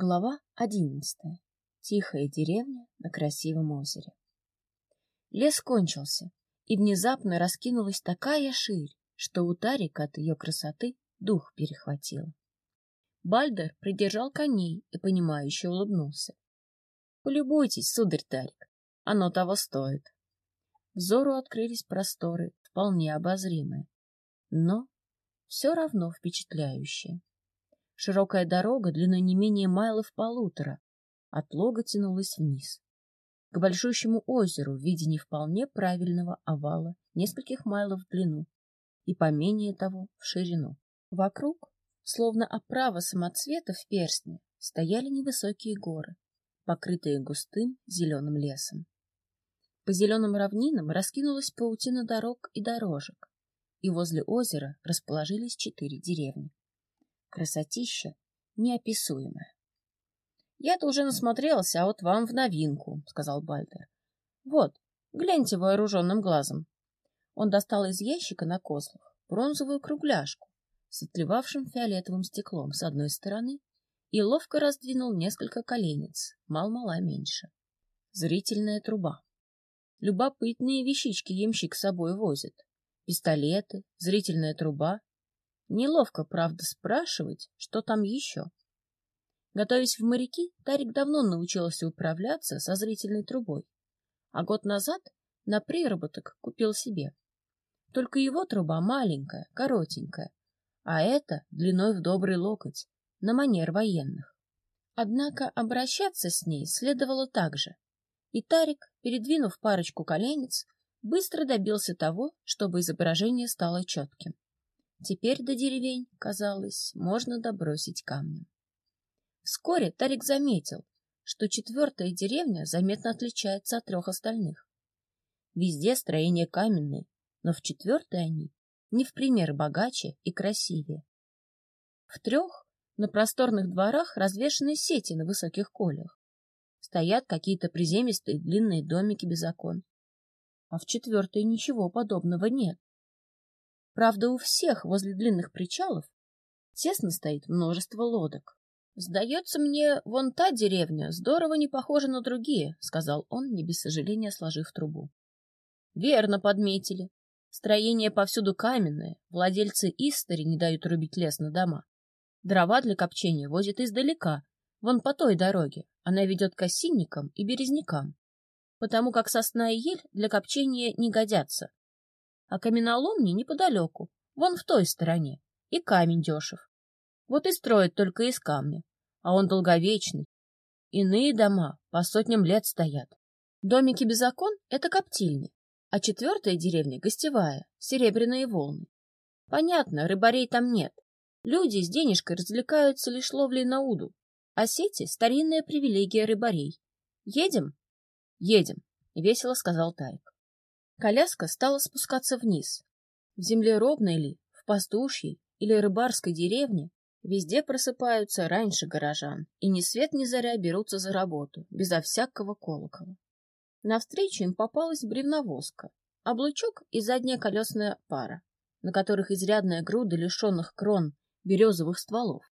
Глава одиннадцатая. Тихая деревня на красивом озере. Лес кончился, и внезапно раскинулась такая ширь, что у Тарика от ее красоты дух перехватил. Бальдер придержал коней и, понимающе улыбнулся. — Полюбуйтесь, сударь Тарик, оно того стоит. Взору открылись просторы, вполне обозримые, но все равно впечатляющие. Широкая дорога длиной не менее майлов полутора от лога тянулась вниз, к большущему озеру в виде не вполне правильного овала нескольких майлов в длину и поменее того в ширину. Вокруг, словно оправа самоцвета в перстне, стояли невысокие горы, покрытые густым зеленым лесом. По зеленым равнинам раскинулась паутина дорог и дорожек, и возле озера расположились четыре деревни. Красотища неописуемая. — Я-то уже насмотрелся, а вот вам в новинку, — сказал Бальдер. — Вот, гляньте вооруженным глазом. Он достал из ящика на козлах бронзовую кругляшку с отливавшим фиолетовым стеклом с одной стороны и ловко раздвинул несколько коленец, мал-мала меньше. Зрительная труба. Любопытные вещички ямщик с собой возит. Пистолеты, зрительная труба Неловко, правда, спрашивать, что там еще. Готовясь в моряки, Тарик давно научился управляться со зрительной трубой, а год назад на приработок купил себе. Только его труба маленькая, коротенькая, а это длиной в добрый локоть, на манер военных. Однако обращаться с ней следовало так же, и Тарик, передвинув парочку коленец, быстро добился того, чтобы изображение стало четким. Теперь до деревень, казалось, можно добросить камнем. Вскоре Тарик заметил, что четвертая деревня заметно отличается от трех остальных. Везде строения каменные, но в четвертой они не в пример богаче и красивее. В трех на просторных дворах развешаны сети на высоких колях. Стоят какие-то приземистые длинные домики без окон. А в четвертой ничего подобного нет. Правда, у всех возле длинных причалов тесно стоит множество лодок. «Сдается мне, вон та деревня здорово не похожа на другие», — сказал он, не без сожаления сложив трубу. «Верно подметили. Строение повсюду каменное, владельцы истори не дают рубить лес на дома. Дрова для копчения возят издалека, вон по той дороге. Она ведет к осинникам и березнякам, потому как сосна и ель для копчения не годятся, а каменоломни неподалеку, вон в той стороне, и камень дешев. Вот и строят только из камня, а он долговечный. Иные дома по сотням лет стоят. Домики без окон — это коптильни, а четвертая деревня — гостевая, серебряные волны. Понятно, рыбарей там нет. Люди с денежкой развлекаются лишь ловлей на уду, а сети — старинная привилегия рыбарей. Едем? Едем, — весело сказал Тарик. Коляска стала спускаться вниз. В земле ровной ли, в пастушьей или рыбарской деревне везде просыпаются раньше горожан и ни свет ни заря берутся за работу, безо всякого колокола. Навстречу им попалась бревновозка, облучок и задняя колесная пара, на которых изрядная груда лишенных крон березовых стволов.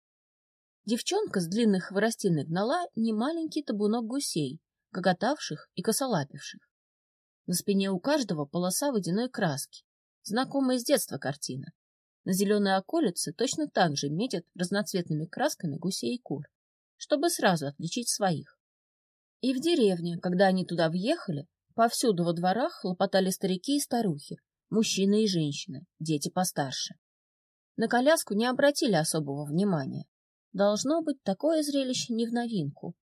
Девчонка с длинных хворостиной гнала немаленький табунок гусей, гоготавших и косолапивших. На спине у каждого полоса водяной краски. Знакомая с детства картина. На зеленой околице точно так же метят разноцветными красками гусей и кур, чтобы сразу отличить своих. И в деревне, когда они туда въехали, повсюду во дворах хлопотали старики и старухи, мужчины и женщины, дети постарше. На коляску не обратили особого внимания. Должно быть, такое зрелище не в новинку.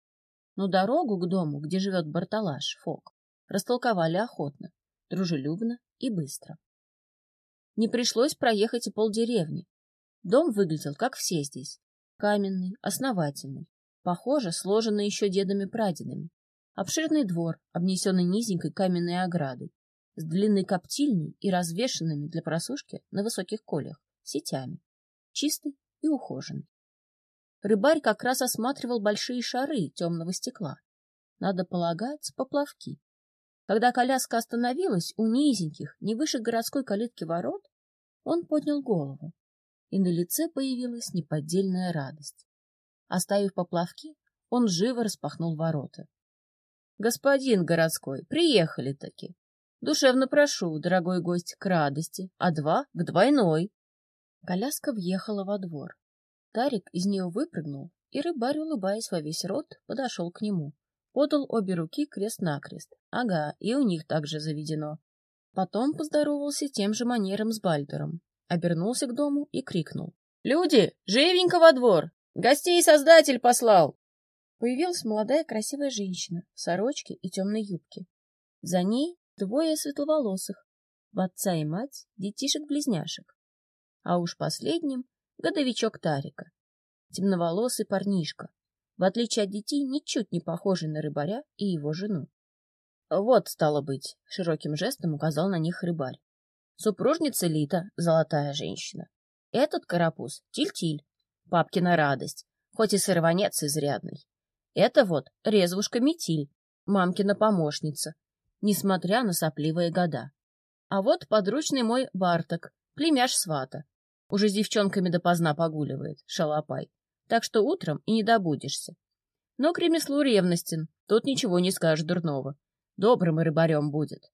Но дорогу к дому, где живет Барталаш, Фок, растолковали охотно, дружелюбно и быстро. Не пришлось проехать и полдеревни. Дом выглядел, как все здесь. Каменный, основательный, похоже, сложенный еще дедами-прадедами. Обширный двор, обнесенный низенькой каменной оградой, с длинной коптильней и развешенными для просушки на высоких колях сетями, чистый и ухоженный. Рыбарь как раз осматривал большие шары темного стекла. Надо полагать, поплавки. Когда коляска остановилась у низеньких, не выше городской калитки ворот, он поднял голову, и на лице появилась неподдельная радость. Оставив поплавки, он живо распахнул ворота. — Господин городской, приехали-таки. Душевно прошу, дорогой гость, к радости, а два — к двойной. Коляска въехала во двор. Тарик из нее выпрыгнул, и рыбарь, улыбаясь во весь рот, подошел к нему. Подал обе руки крест-накрест. Ага, и у них также заведено. Потом поздоровался тем же манером с Бальдером. Обернулся к дому и крикнул. «Люди, живенько во двор! Гостей создатель послал!» Появилась молодая красивая женщина в сорочке и темной юбке. За ней двое светловолосых, в отца и мать детишек-близняшек. А уж последним — годовичок Тарика, темноволосый парнишка, в отличие от детей, ничуть не похожий на рыбаря и его жену. Вот, стало быть, широким жестом указал на них рыбарь. Супружница Лита, золотая женщина. Этот карапуз — Тиль-Тиль, папкина радость, хоть и сорванец изрядный. Это вот резвушка Метиль, мамкина помощница, несмотря на сопливые года. А вот подручный мой Барток, племяш свата. Уже с девчонками допоздна погуливает, шалопай. Так что утром и не добудешься. Но к ремеслу ревностен, тут ничего не скажешь дурного. Добрым и рыбарем будет.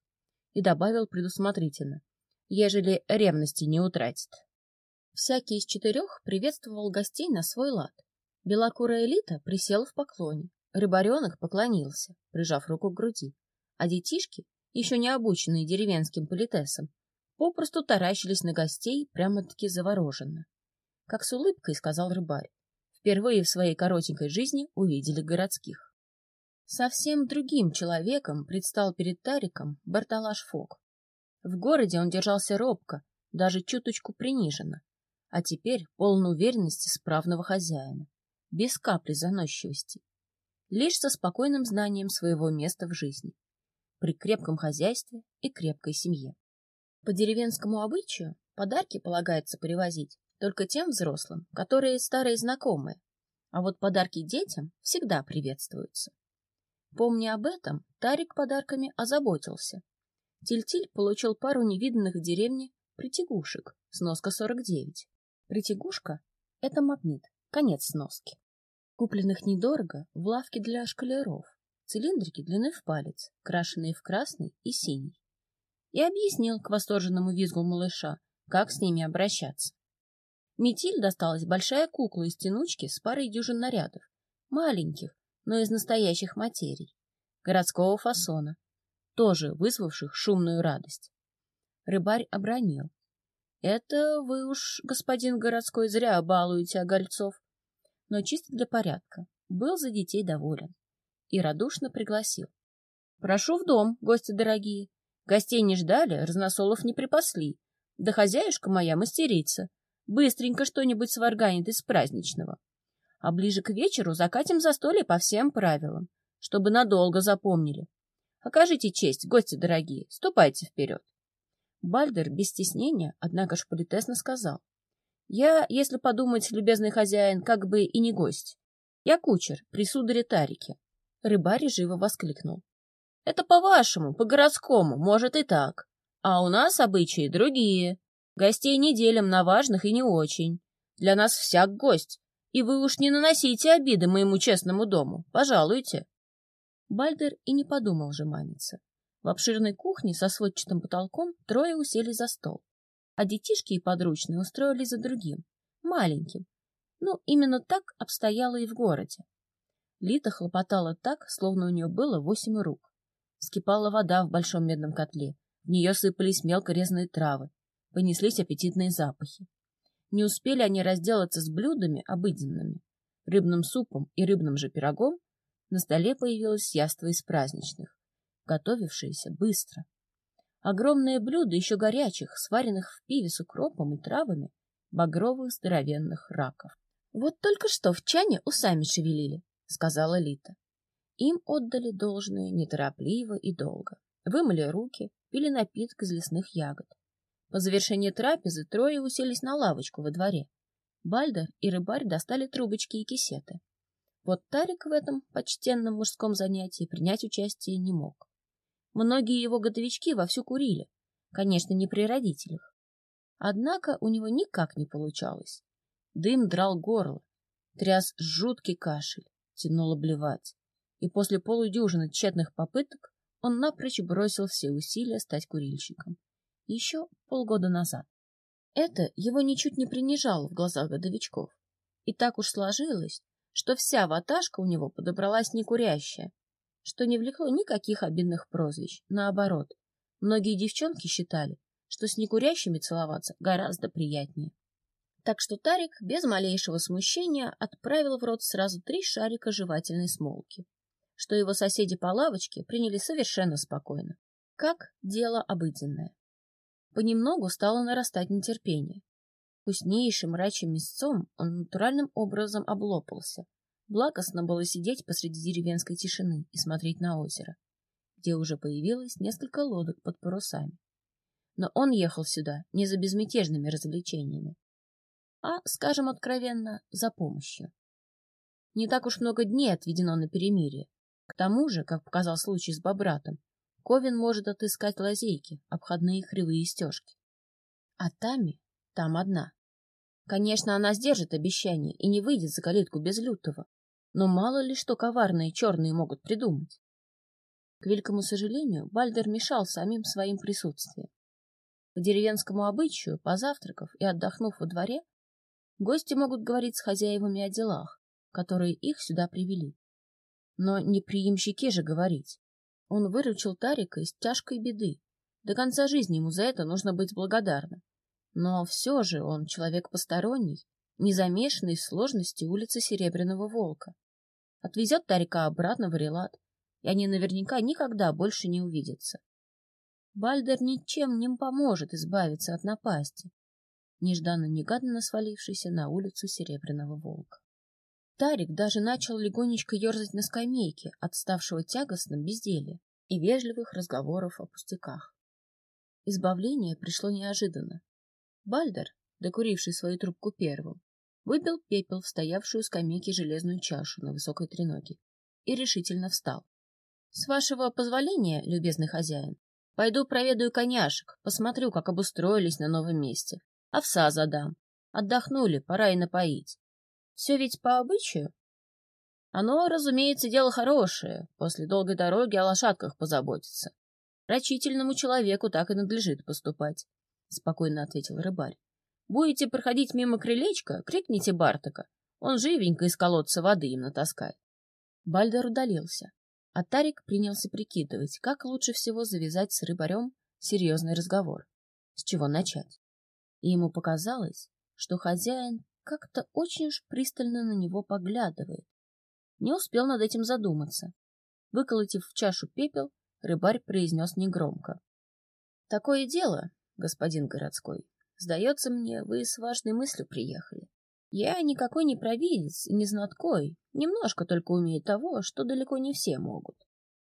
И добавил предусмотрительно, ежели ревности не утратит. Всякий из четырех приветствовал гостей на свой лад. Белокурая элита присела в поклоне. Рыбаренок поклонился, прижав руку к груди. А детишки, еще не обученные деревенским политесам, попросту таращились на гостей прямо-таки завороженно. Как с улыбкой сказал рыбарь, впервые в своей коротенькой жизни увидели городских. Совсем другим человеком предстал перед Тариком Барталаш Фок. В городе он держался робко, даже чуточку приниженно, а теперь полон уверенности справного хозяина без капли заносчивости, лишь со спокойным знанием своего места в жизни, при крепком хозяйстве и крепкой семье. По деревенскому обычаю подарки полагается привозить только тем взрослым, которые старые знакомые, а вот подарки детям всегда приветствуются. Помня об этом, Тарик подарками озаботился. Тильтиль -тиль получил пару невиданных в деревне притягушек, сноска 49. Притягушка — это магнит, конец сноски купленных недорого в лавке для шкалеров, цилиндрики длины в палец, крашеные в красный и синий. И объяснил к восторженному визгу малыша, как с ними обращаться. Метиль досталась большая кукла из тянучки с парой дюжин нарядов, маленьких, но из настоящих материй, городского фасона, тоже вызвавших шумную радость. Рыбарь обронил. — Это вы уж, господин городской, зря балуете огольцов но чисто для порядка, был за детей доволен и радушно пригласил. «Прошу в дом, гости дорогие. Гостей не ждали, разносолов не припасли. Да хозяюшка моя мастерица. Быстренько что-нибудь сварганит из праздничного. А ближе к вечеру закатим застолье по всем правилам, чтобы надолго запомнили. Окажите честь, гости дорогие, ступайте вперед. Бальдер без стеснения, однако ж политесно сказал. Я, если подумать, любезный хозяин, как бы и не гость. Я кучер, при сударе Тарике. Рыбарь живо воскликнул. Это по-вашему, по-городскому, может и так. А у нас обычаи другие. Гостей не делим на важных и не очень. Для нас всяк гость. И вы уж не наносите обиды моему честному дому. Пожалуйте. Бальдер и не подумал же мамиться. В обширной кухне со сводчатым потолком трое усели за стол а детишки и подручные устроили за другим, маленьким. Ну, именно так обстояло и в городе. Лита хлопотала так, словно у нее было восемь рук. Скипала вода в большом медном котле, в нее сыпались мелко резанные травы, понеслись аппетитные запахи. Не успели они разделаться с блюдами обыденными, рыбным супом и рыбным же пирогом, на столе появилось яство из праздничных, готовившееся быстро. Огромное блюдо еще горячих, сваренных в пиве с укропом и травами, багровых здоровенных раков. — Вот только что в чане усами шевелили, — сказала Лита. Им отдали должное неторопливо и долго. Вымыли руки, пили напиток из лесных ягод. По завершении трапезы трое уселись на лавочку во дворе. Бальдер и рыбарь достали трубочки и кисеты. Вот Тарик в этом почтенном мужском занятии принять участие не мог. Многие его годовички вовсю курили, конечно, не при родителях. Однако у него никак не получалось. Дым драл горло, тряс жуткий кашель. тянуло блевать, и после полудюжины тщетных попыток он напрочь бросил все усилия стать курильщиком. Еще полгода назад. Это его ничуть не принижало в глазах годовичков. И так уж сложилось, что вся ваташка у него подобралась некурящая, что не влекло никаких обидных прозвищ. Наоборот, многие девчонки считали, что с некурящими целоваться гораздо приятнее. Так что Тарик без малейшего смущения отправил в рот сразу три шарика жевательной смолки, что его соседи по лавочке приняли совершенно спокойно, как дело обыденное. Понемногу стало нарастать нетерпение. Вкуснейшим рачьим мясцом он натуральным образом облопался. Благостно было сидеть посреди деревенской тишины и смотреть на озеро, где уже появилось несколько лодок под парусами. Но он ехал сюда не за безмятежными развлечениями, а, скажем откровенно, за помощью. Не так уж много дней отведено на перемирие. К тому же, как показал случай с Бобратом, Ковин может отыскать лазейки, обходные кривые стежки. А Тами там одна. Конечно, она сдержит обещание и не выйдет за калитку без лютого, но мало ли что коварные черные могут придумать. К великому сожалению, Бальдер мешал самим своим присутствием. По деревенскому обычаю, позавтракав и отдохнув во дворе, гости могут говорить с хозяевами о делах, которые их сюда привели. Но не приимщике же говорить. Он выручил Тарика из тяжкой беды. До конца жизни ему за это нужно быть благодарным. Но все же он человек посторонний, не замешанный в сложности улицы Серебряного Волка. Отвезет Тарика обратно в Релат, и они наверняка никогда больше не увидятся. Бальдер ничем не поможет избавиться от напасти, нежданно-негаданно свалившейся на улицу Серебряного Волка. Тарик даже начал легонечко ерзать на скамейке от ставшего тягостным безделья и вежливых разговоров о пустяках. Избавление пришло неожиданно. Бальдер, докуривший свою трубку первым, выпил пепел в стоявшую скамейке железную чашу на высокой треноге и решительно встал. — С вашего позволения, любезный хозяин, пойду проведаю коняшек, посмотрю, как обустроились на новом месте. Овса задам. Отдохнули, пора и напоить. Все ведь по обычаю. Оно, разумеется, дело хорошее. После долгой дороги о лошадках позаботиться. Рачительному человеку так и надлежит поступать, — спокойно ответил рыбарь. Будете проходить мимо крылечка, крикните Бартака. Он живенько из колодца воды им натаскает. Бальдер удалился, а Тарик принялся прикидывать, как лучше всего завязать с рыбарем серьезный разговор. С чего начать? И ему показалось, что хозяин как-то очень уж пристально на него поглядывает. Не успел над этим задуматься. Выколотив в чашу пепел, рыбарь произнес негромко. — Такое дело, господин городской. Сдается мне, вы с важной мыслью приехали. Я никакой не провидец и не знаткой, немножко только умею того, что далеко не все могут.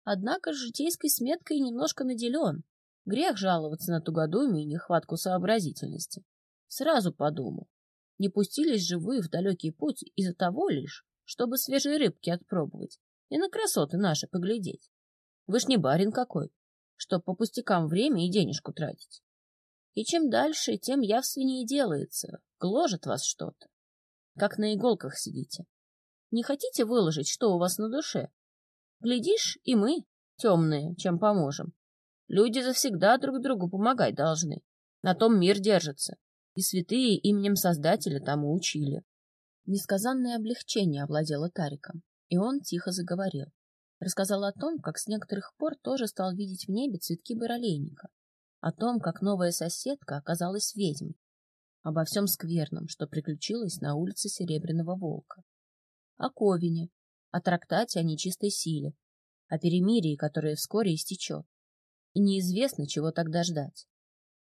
Однако житейской сметкой немножко наделен. Грех жаловаться на тугодумие и нехватку сообразительности. Сразу подумал, не пустились же в далекий путь из-за того лишь, чтобы свежие рыбки отпробовать и на красоты наши поглядеть. Вы ж не барин какой, чтоб по пустякам время и денежку тратить. И чем дальше, тем явственнее делается, гложет вас что-то. Как на иголках сидите. Не хотите выложить, что у вас на душе? Глядишь, и мы, темные, чем поможем. Люди завсегда друг другу помогать должны. На том мир держится и святые именем Создателя тому учили. Несказанное облегчение овладело Тариком, и он тихо заговорил. Рассказал о том, как с некоторых пор тоже стал видеть в небе цветки баролейника, о том, как новая соседка оказалась ведьмой, обо всем скверном, что приключилось на улице Серебряного Волка, о Ковине, о трактате о нечистой силе, о перемирии, которое вскоре истечет, и неизвестно, чего тогда ждать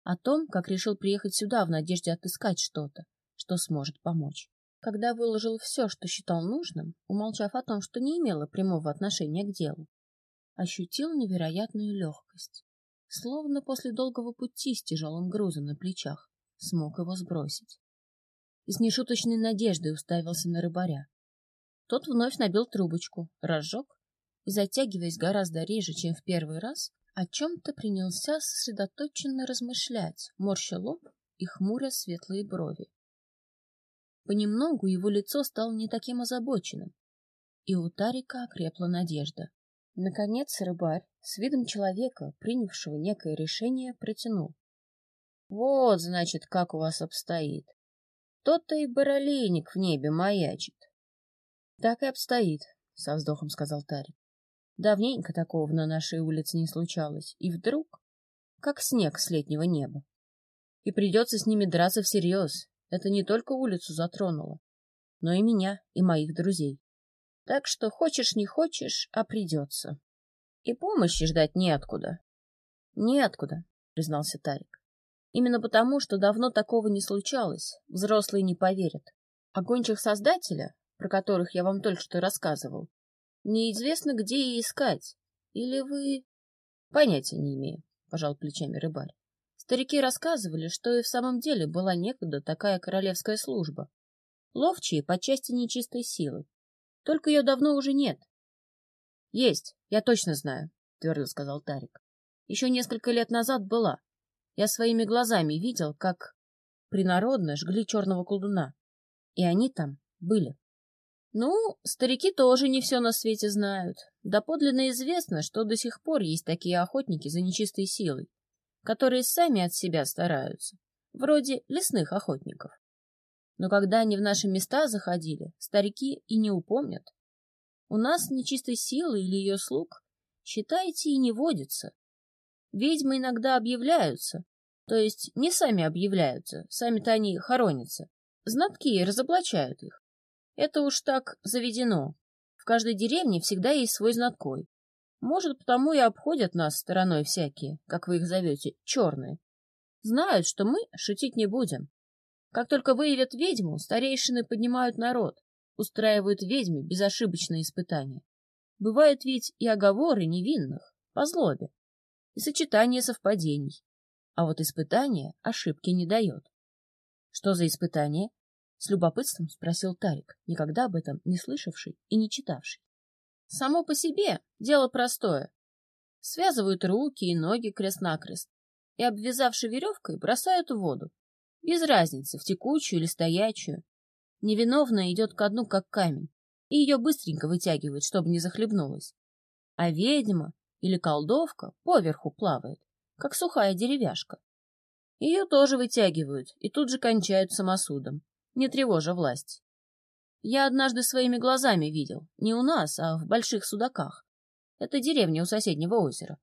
о том, как решил приехать сюда в надежде отыскать что-то, что сможет помочь. Когда выложил все, что считал нужным, умолчав о том, что не имело прямого отношения к делу, ощутил невероятную легкость. Словно после долгого пути с тяжелым грузом на плечах смог его сбросить. И с нешуточной надеждой уставился на рыбаря. Тот вновь набил трубочку, разжег и, затягиваясь гораздо реже, чем в первый раз, о чем-то принялся сосредоточенно размышлять, морща лоб и хмуря светлые брови. Понемногу его лицо стало не таким озабоченным, и у Тарика окрепла надежда. Наконец рыбарь, с видом человека, принявшего некое решение, протянул. — Вот, значит, как у вас обстоит. Тот-то и баролейник в небе маячит. — Так и обстоит, — со вздохом сказал Тарик. Давненько такого на нашей улице не случалось, и вдруг, как снег с летнего неба. И придется с ними драться всерьез. Это не только улицу затронуло, но и меня, и моих друзей. Так что хочешь не хочешь, а придется. И помощи ждать неоткуда. Неоткуда, признался Тарик. Именно потому, что давно такого не случалось, взрослые не поверят. А создателя, про которых я вам только что рассказывал, неизвестно, где и искать. Или вы... Понятия не имею, пожал плечами рыбарь. Старики рассказывали, что и в самом деле была некогда такая королевская служба. Ловчие по части нечистой силы, только ее давно уже нет. — Есть, я точно знаю, — твердо сказал Тарик. — Еще несколько лет назад была. Я своими глазами видел, как принародно жгли черного колдуна. И они там были. Ну, старики тоже не все на свете знают. Доподлинно известно, что до сих пор есть такие охотники за нечистой силой, которые сами от себя стараются, вроде лесных охотников. Но когда они в наши места заходили, старики и не упомнят. У нас нечистой силы или ее слуг, считайте, и не водится. Ведьмы иногда объявляются, то есть не сами объявляются, сами-то они хоронятся. Знатки разоблачают их. Это уж так заведено. В каждой деревне всегда есть свой знаткой. Может, потому и обходят нас стороной всякие, как вы их зовете, черные. Знают, что мы шутить не будем. Как только выявят ведьму, старейшины поднимают народ, устраивают ведьме безошибочные испытания. Бывают ведь и оговоры невинных, по злобе, и сочетание совпадений. А вот испытания ошибки не дает. — Что за испытание? — с любопытством спросил Тарик, никогда об этом не слышавший и не читавший. — Само по себе дело простое. Связывают руки и ноги крест-накрест и, обвязавши веревкой, бросают в воду. Без разницы, в текучую или стоячую. Невиновная идет ко дну, как камень, и ее быстренько вытягивают, чтобы не захлебнулась. А ведьма или колдовка поверху плавает, как сухая деревяшка. Ее тоже вытягивают и тут же кончают самосудом, не тревожа власть. Я однажды своими глазами видел, не у нас, а в больших судаках. Это деревня у соседнего озера.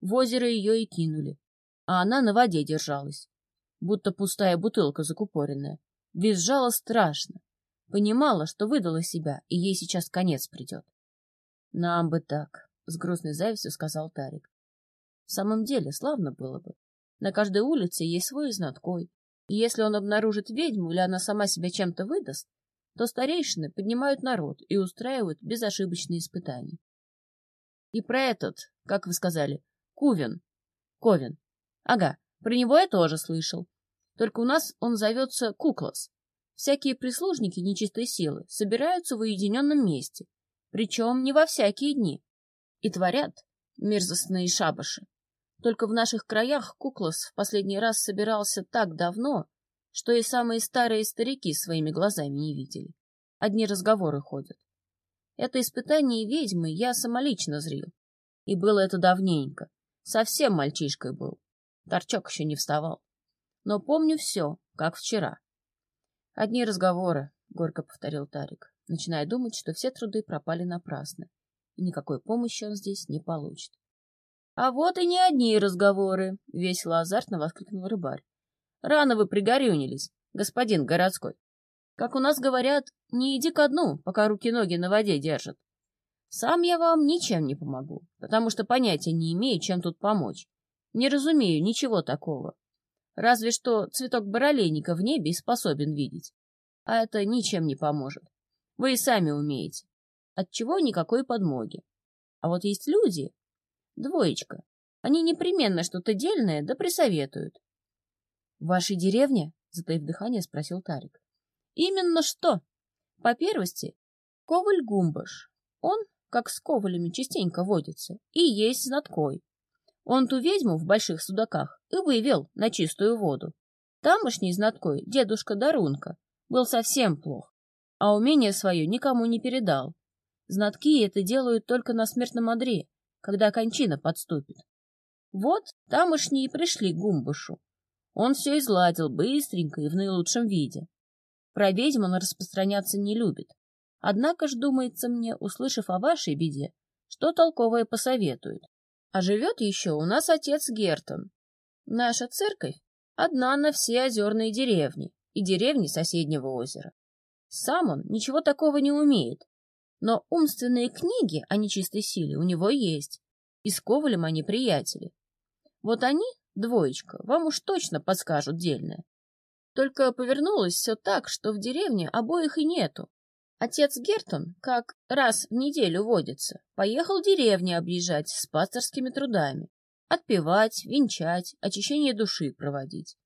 В озеро ее и кинули, а она на воде держалась будто пустая бутылка закупоренная. Визжала страшно. Понимала, что выдала себя, и ей сейчас конец придет. — Нам бы так, — с грустной завистью сказал Тарик. — В самом деле, славно было бы. На каждой улице есть свой знаткой, и если он обнаружит ведьму или она сама себя чем-то выдаст, то старейшины поднимают народ и устраивают безошибочные испытания. И про этот, как вы сказали, Кувен, Ковен. Ага, про него я тоже слышал. Только у нас он зовется Куклас. Всякие прислужники нечистой силы собираются в уединенном месте, причем не во всякие дни, и творят мерзостные шабаши. Только в наших краях Куклас в последний раз собирался так давно, что и самые старые старики своими глазами не видели. Одни разговоры ходят. Это испытание ведьмы я самолично зрил. И было это давненько. Совсем мальчишкой был. Торчок еще не вставал. Но помню все, как вчера. Одни разговоры, — горько повторил Тарик, начиная думать, что все труды пропали напрасно, и никакой помощи он здесь не получит. — А вот и не одни разговоры, — весело азартно воскликнул рыбарь. — Рано вы пригорюнились, господин городской. Как у нас говорят, не иди ко дну, пока руки-ноги на воде держат. Сам я вам ничем не помогу, потому что понятия не имею, чем тут помочь. Не разумею ничего такого. Разве что цветок баролейника в небе способен видеть. А это ничем не поможет. Вы и сами умеете. Отчего никакой подмоги. А вот есть люди, двоечка, они непременно что-то дельное да присоветуют. — В вашей деревне? — затаив дыхание, спросил Тарик. — Именно что. По первости, Коваль Гумбаш. Он, как с ковалями частенько водится, и есть знаткой. Он ту ведьму в больших судаках и вывел на чистую воду. Тамошний знаткой, дедушка Дарунка, был совсем плох, а умение свое никому не передал. Знатки это делают только на смертном одре, когда кончина подступит. Вот тамошние и пришли к Гумбушу. Он все изладил быстренько и в наилучшем виде. Про ведьм он распространяться не любит. Однако ж, думается мне, услышав о вашей беде, что толковое посоветует. А живет еще у нас отец Гертон. Наша церковь одна на все озерные деревни и деревни соседнего озера. Сам он ничего такого не умеет, но умственные книги о нечистой силе у него есть, и с Ковалем они приятели. Вот они, двоечка, вам уж точно подскажут дельное. Только повернулось все так, что в деревне обоих и нету. Отец Гертон, как раз в неделю водится, поехал деревни объезжать с пасторскими трудами. Отпевать, венчать, очищение души проводить.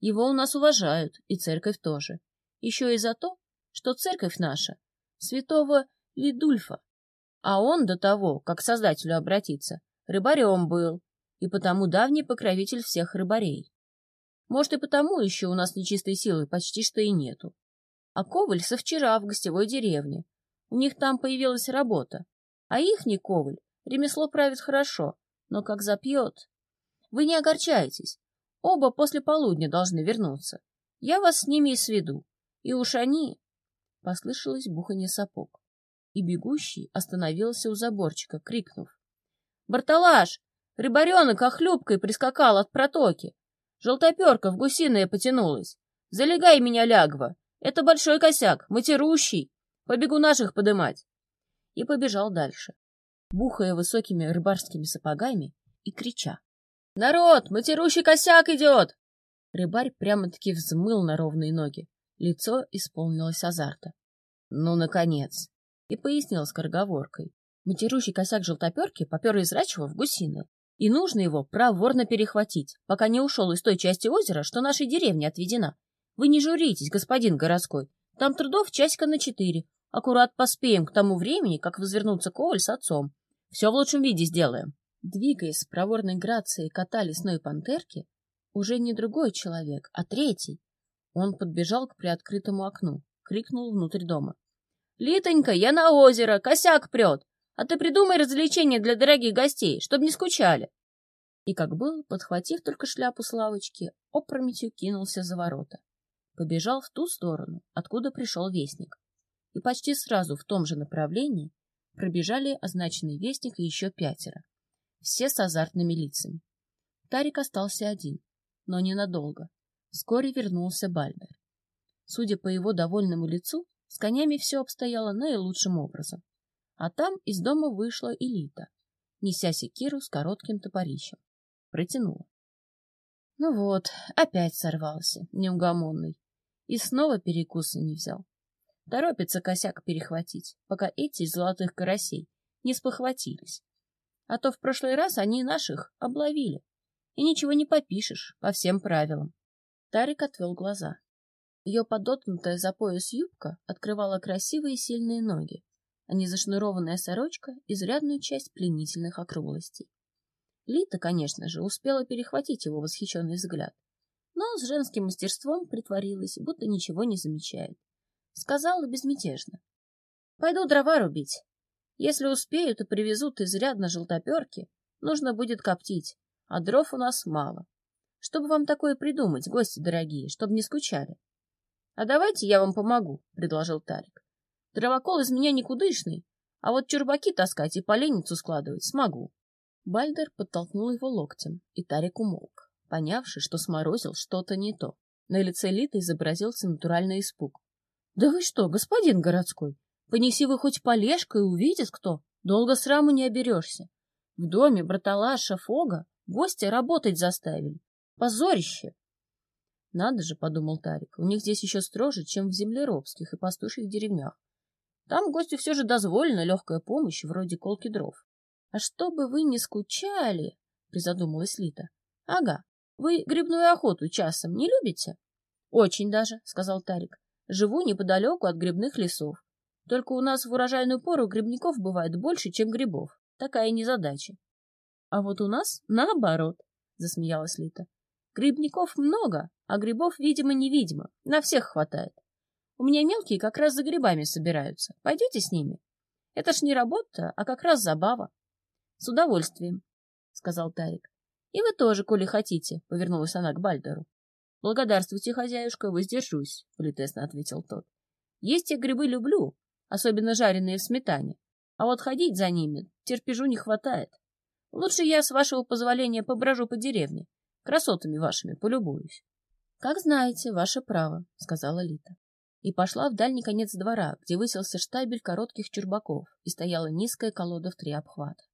Его у нас уважают, и церковь тоже. Еще и за то, что церковь наша святого Лидульфа. А он до того, как к Создателю обратиться, рыбарем был, и потому давний покровитель всех рыбарей. Может, и потому еще у нас нечистой силы почти что и нету. А Коваль со вчера в гостевой деревне. У них там появилась работа. А ихний Коваль ремесло правит хорошо, но как запьет... Вы не огорчайтесь. Оба после полудня должны вернуться. Я вас с ними и сведу. И уж они... Послышалось бухание сапог. И бегущий остановился у заборчика, крикнув. — Барталаш! Рыбаренок охлюбкой прискакал от протоки. Желтоперка в гусиное потянулась. Залегай меня, лягва. Это большой косяк, матерущий. Побегу наших подымать. И побежал дальше, бухая высокими рыбарскими сапогами и крича. «Народ, матерущий косяк идет!» Рыбарь прямо-таки взмыл на ровные ноги. Лицо исполнилось азарта. «Ну, наконец!» И пояснил скороговоркой. Матерущий косяк желтоперки попер из Рачева в гусиное, и нужно его проворно перехватить, пока не ушел из той части озера, что нашей деревне отведена. Вы не журитесь, господин городской. Там трудов часика на четыре. Аккурат поспеем к тому времени, как возвернутся Коваль с отцом. Все в лучшем виде сделаем. Двигаясь с проворной грацией кота лесной пантерки, уже не другой человек, а третий. Он подбежал к приоткрытому окну, крикнул внутрь дома. — Литонька, я на озеро, косяк прет! А ты придумай развлечения для дорогих гостей, чтобы не скучали. И как был, подхватив только шляпу с лавочки, опрометью кинулся за ворота побежал в ту сторону, откуда пришел вестник. И почти сразу в том же направлении пробежали означенный вестник и еще пятеро. Все с азартными лицами. Тарик остался один, но ненадолго. Вскоре вернулся Бальдер. Судя по его довольному лицу, с конями все обстояло наилучшим образом. А там из дома вышла Элита, неся секиру с коротким топорищем. Протянула. Ну вот, опять сорвался, неугомонный. И снова перекуса не взял. Торопится косяк перехватить, пока эти из золотых карасей не спохватились. А то в прошлый раз они наших обловили. И ничего не попишешь, по всем правилам. Тарик отвел глаза. Ее подоткнутая за пояс юбка открывала красивые сильные ноги, а незашнурованная сорочка — изрядную часть пленительных округлостей. Лита, конечно же, успела перехватить его восхищенный взгляд, но с женским мастерством притворилась, будто ничего не замечает. Сказала безмятежно. — Пойду дрова рубить. Если успеют и привезут изрядно желтоперки, нужно будет коптить, а дров у нас мало. Чтобы вам такое придумать, гости дорогие, чтобы не скучали. — А давайте я вам помогу, — предложил Тарик. — Дровокол из меня никудышный, а вот чурбаки таскать и поленницу складывать смогу. Бальдер подтолкнул его локтем, и Тарик умолк понявший, что сморозил что-то не то. На лице Литы изобразился натуральный испуг. — Да вы что, господин городской, понеси вы хоть полежка и увидит кто, долго сраму не оберешься. В доме браталаша Фога гостя работать заставили. Позорище! Надо же, — подумал Тарик, — у них здесь еще строже, чем в землеробских и пастушьих деревнях. Там гостю все же дозволена легкая помощь, вроде колки дров. — А чтобы вы не скучали, — призадумалась Лита. — Ага, вы грибную охоту часом не любите? — Очень даже, — сказал Тарик. — Живу неподалеку от грибных лесов. Только у нас в урожайную пору грибников бывает больше, чем грибов. Такая незадача. — А вот у нас наоборот, — засмеялась Лита. — Грибников много, а грибов, видимо-невидимо. На всех хватает. У меня мелкие как раз за грибами собираются. Пойдете с ними? Это ж не работа, а как раз забава. — С удовольствием, — сказал Тарик. — И вы тоже, коли хотите, — повернулась она к Бальдеру. — Благодарствуйте, хозяюшка, воздержусь, — политесно ответил тот. — Есть я грибы люблю, особенно жареные в сметане, а вот ходить за ними терпежу не хватает. Лучше я, с вашего позволения, поброжу по деревне, красотами вашими полюбуюсь. — Как знаете, ваше право, — сказала Лита. И пошла в дальний конец двора, где высился штабель коротких чурбаков и стояла низкая колода в три обхвата.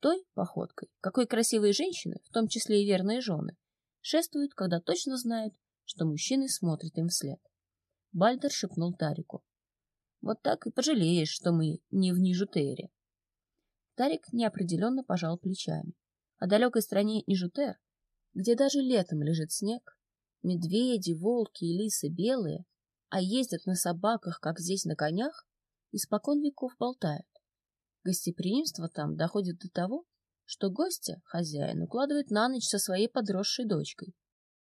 Той походкой, какой красивые женщины, в том числе и верные жены, шествуют, когда точно знают, что мужчины смотрят им вслед. Бальдер шепнул Тарику. Вот так и пожалеешь, что мы не в Нижутере. Тарик неопределенно пожал плечами. О далекой стране Нижутер, где даже летом лежит снег, медведи, волки и лисы белые, а ездят на собаках, как здесь на конях, испокон веков болтают. Гостеприимство там доходит до того, что гостя хозяин укладывает на ночь со своей подросшей дочкой,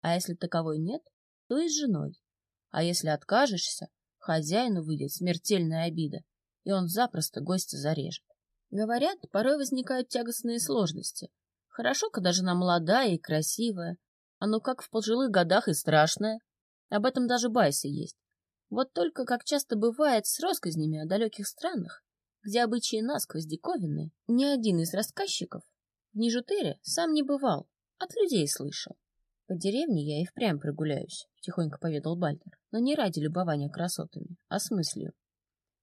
а если таковой нет, то и с женой. А если откажешься, хозяину выйдет смертельная обида, и он запросто гостя зарежет. Говорят, порой возникают тягостные сложности. Хорошо, когда жена молодая и красивая, а ну как в пожилых годах и страшная. Об этом даже байсы есть. Вот только, как часто бывает с россказнями о далеких странах, где обычаи насквозь диковинные, ни один из рассказчиков в Нижутере сам не бывал, от людей слышал. По деревне я и впрямь прогуляюсь, тихонько поведал Бальдер, но не ради любования красотами, а с мыслью.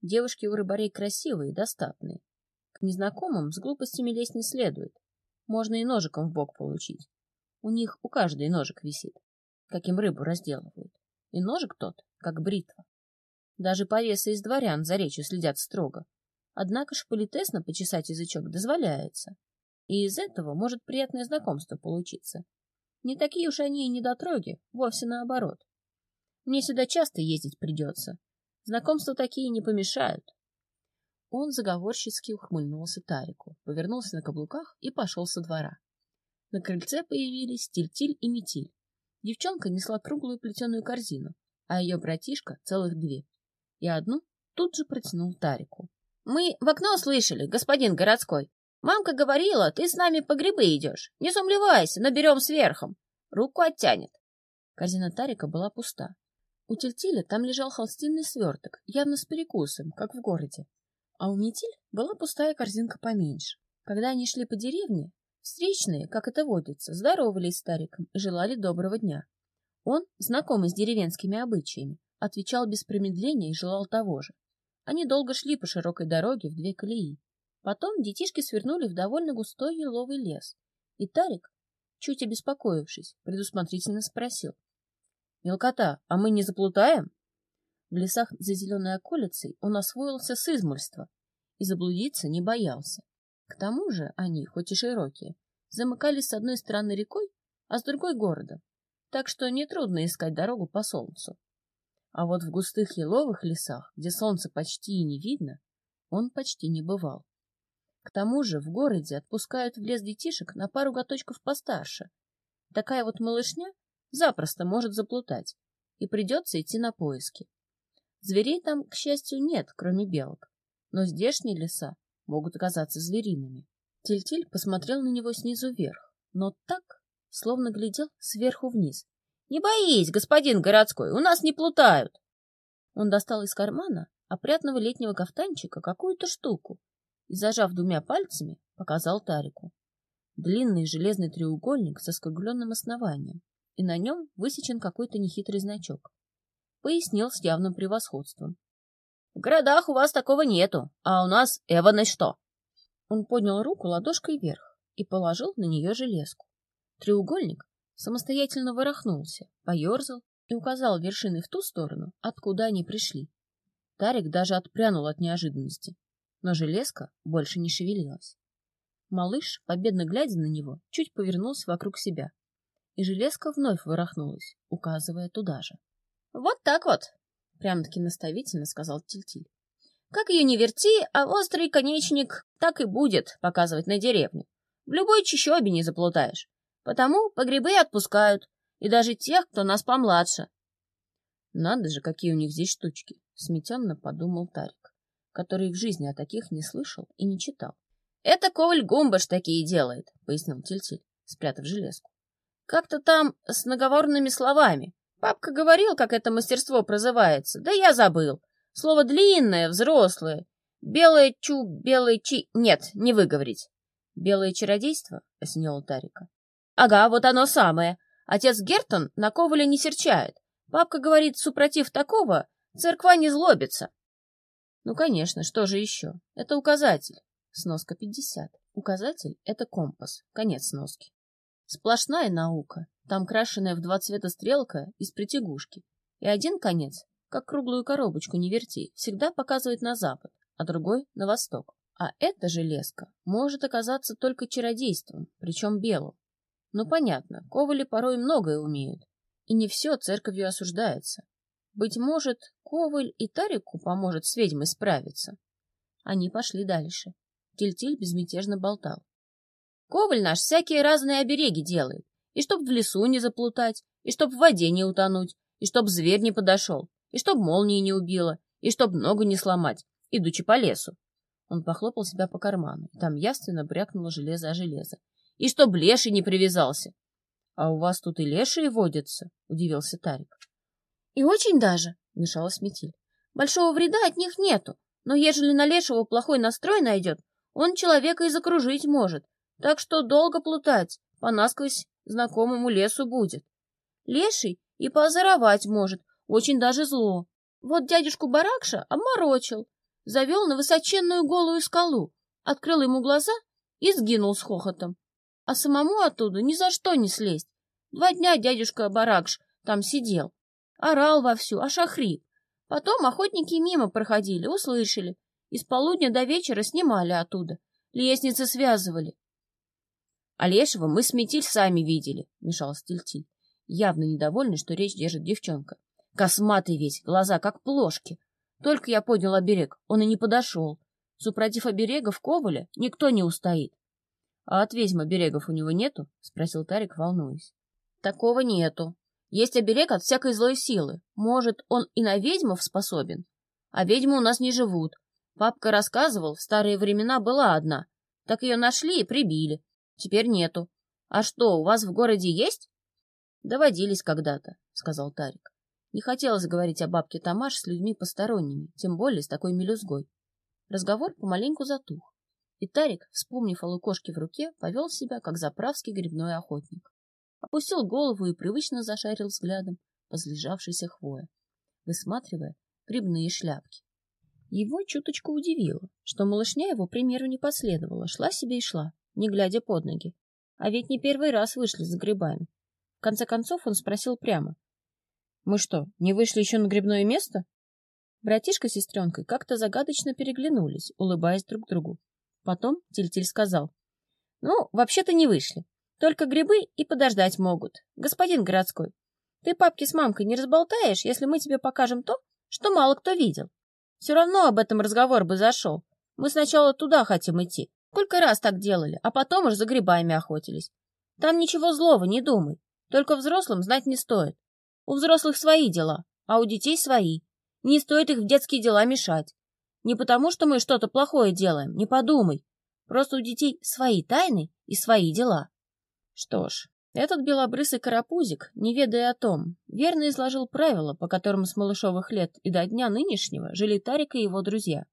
Девушки у рыбарей красивые и достатные. К незнакомым с глупостями лезть не следует. Можно и ножиком в бок получить. У них у каждой ножик висит, каким рыбу разделывают. И ножик тот, как бритва. Даже повесы из дворян за речью следят строго. Однако ж политесно почесать язычок дозволяется. И из этого может приятное знакомство получиться. Не такие уж они и недотроги, вовсе наоборот. Мне сюда часто ездить придется. Знакомства такие не помешают. Он заговорщицки ухмыльнулся Тарику, повернулся на каблуках и пошел со двора. На крыльце появились Тильтиль и Метиль. Девчонка несла круглую плетеную корзину, а ее братишка — целых две. И одну тут же протянул Тарику. — Мы в окно слышали, господин городской. Мамка говорила, ты с нами по грибы идешь. Не сумлевайся, наберем сверхом. Руку оттянет. Корзина Тарика была пуста. У Тильтиля там лежал холстинный сверток, явно с перекусом, как в городе. А у Метиль была пустая корзинка поменьше. Когда они шли по деревне, встречные, как это водится, здоровались с Тариком и желали доброго дня. Он, знакомый с деревенскими обычаями, отвечал без промедления и желал того же. Они долго шли по широкой дороге в две колеи. Потом детишки свернули в довольно густой еловый лес, и Тарик, чуть обеспокоившись, предусмотрительно спросил. — Мелкота, а мы не заплутаем? В лесах за зеленой околицей он освоился с измольства и заблудиться не боялся. К тому же они, хоть и широкие, замыкались с одной стороны рекой, а с другой — городом, так что нетрудно искать дорогу по солнцу. А вот в густых еловых лесах, где солнца почти и не видно, он почти не бывал. К тому же в городе отпускают в лес детишек на пару готочков постарше. Такая вот малышня запросто может заплутать, и придется идти на поиски. Зверей там, к счастью, нет, кроме белок, но здешние леса могут оказаться звериными. Тильтиль -тиль посмотрел на него снизу вверх, но так, словно глядел сверху вниз. — Не боись, господин городской, у нас не плутают. Он достал из кармана опрятного летнего кафтанчика какую-то штуку и, зажав двумя пальцами, показал Тарику. Длинный железный треугольник со скругленным основанием, и на нем высечен какой-то нехитрый значок. Пояснил с явным превосходством. — В городах у вас такого нету, а у нас эваны что? Он поднял руку ладошкой вверх и положил на нее железку. Треугольник самостоятельно ворохнулся, поерзал и указал вершиной в ту сторону, откуда они пришли. Тарик даже отпрянул от неожиданности, но железка больше не шевелилась. Малыш, победно глядя на него, чуть повернулся вокруг себя, и железка вновь ворохнулась, указывая туда же. — Вот так вот, — прямо-таки наставительно сказал Тильтиль. — Как ее не верти, а острый конечник так и будет показывать на деревню. В любой чащобе не заплутаешь. Потому по грибы отпускают, и даже тех, кто нас помладше. — Надо же, какие у них здесь штучки, — сметенно подумал Тарик. который в жизни о таких не слышал и не читал. — Это Коваль Гумбаш такие делает, — пояснил Тильтиль, спрятав железку. — Как-то там с наговорными словами. Папка говорил, как это мастерство прозывается, да я забыл. Слово длинное, взрослое. Белое чу, белое чи... Нет, не выговорить. Белое чародейство? — осенило Тарика. — Ага, вот оно самое. Отец Гертон на Коваля не серчает. Папка говорит, супротив такого церква не злобится. Ну, конечно, что же еще? Это указатель. Сноска 50. Указатель — это компас. Конец сноски. Сплошная наука. Там крашеная в два цвета стрелка из притягушки. И один конец, как круглую коробочку не верти, всегда показывает на запад, а другой — на восток. А эта железка может оказаться только чародейством, причем белым. Ну, понятно, ковали порой многое умеют, и не все церковью осуждается. Быть может, Коваль и Тарику поможет с ведьмой справиться. Они пошли дальше. Тильтиль -тиль безмятежно болтал. Коваль наш всякие разные обереги делает, и чтоб в лесу не заплутать, и чтоб в воде не утонуть, и чтоб зверь не подошел, и чтоб молнии не убила, и чтоб ногу не сломать, идучи по лесу. Он похлопал себя по карману, и там явственно брякнуло железо о железо и чтоб леший не привязался. — А у вас тут и лешие водятся? — удивился Тарик. — И очень даже, — мешалась Метиль. — Большого вреда от них нету, но ежели на лешего плохой настрой найдет, он человека и закружить может, так что долго плутать, по насквозь знакомому лесу будет. Леший и поозоровать может, очень даже зло. Вот дядюшку Баракша обморочил, завел на высоченную голую скалу, открыл ему глаза и сгинул с хохотом а самому оттуда ни за что не слезть. Два дня дядюшка Баракш там сидел, орал вовсю, аж охрип. Потом охотники мимо проходили, услышали, и с полудня до вечера снимали оттуда, лестницы связывали. — А мы с сами видели, — мешался Тильтиль, явно недовольный, что речь держит девчонка. Косматый весь, глаза как плошки. Только я поднял оберег, он и не подошел. Супротив оберегов Коваля никто не устоит. — А от ведьм оберегов у него нету? — спросил Тарик, волнуясь. — Такого нету. Есть оберег от всякой злой силы. Может, он и на ведьмов способен? А ведьмы у нас не живут. Папка рассказывал, в старые времена была одна. Так ее нашли и прибили. Теперь нету. А что, у вас в городе есть? — Доводились когда-то, — сказал Тарик. Не хотелось говорить о бабке Тамаш с людьми посторонними, тем более с такой мелюзгой. Разговор помаленьку затух. И Тарик, вспомнив о лукошке в руке, повел себя, как заправский грибной охотник. Опустил голову и привычно зашарил взглядом по слежавшейся хвое, высматривая грибные шляпки. Его чуточку удивило, что малышня его примеру не последовала, шла себе и шла, не глядя под ноги. А ведь не первый раз вышли за грибами. В конце концов он спросил прямо. — Мы что, не вышли еще на грибное место? Братишка с сестренкой как-то загадочно переглянулись, улыбаясь друг другу. Потом Тильтиль сказал. — Ну, вообще-то не вышли. Только грибы и подождать могут. Господин городской, ты папке с мамкой не разболтаешь, если мы тебе покажем то, что мало кто видел. Все равно об этом разговор бы зашел. Мы сначала туда хотим идти. Сколько раз так делали, а потом уж за грибами охотились. Там ничего злого, не думай. Только взрослым знать не стоит. У взрослых свои дела, а у детей свои. Не стоит их в детские дела мешать. Не потому, что мы что-то плохое делаем, не подумай. Просто у детей свои тайны и свои дела. Что ж, этот белобрысый карапузик, не ведая о том, верно изложил правила, по которым с малышовых лет и до дня нынешнего жили Тарик и его друзья.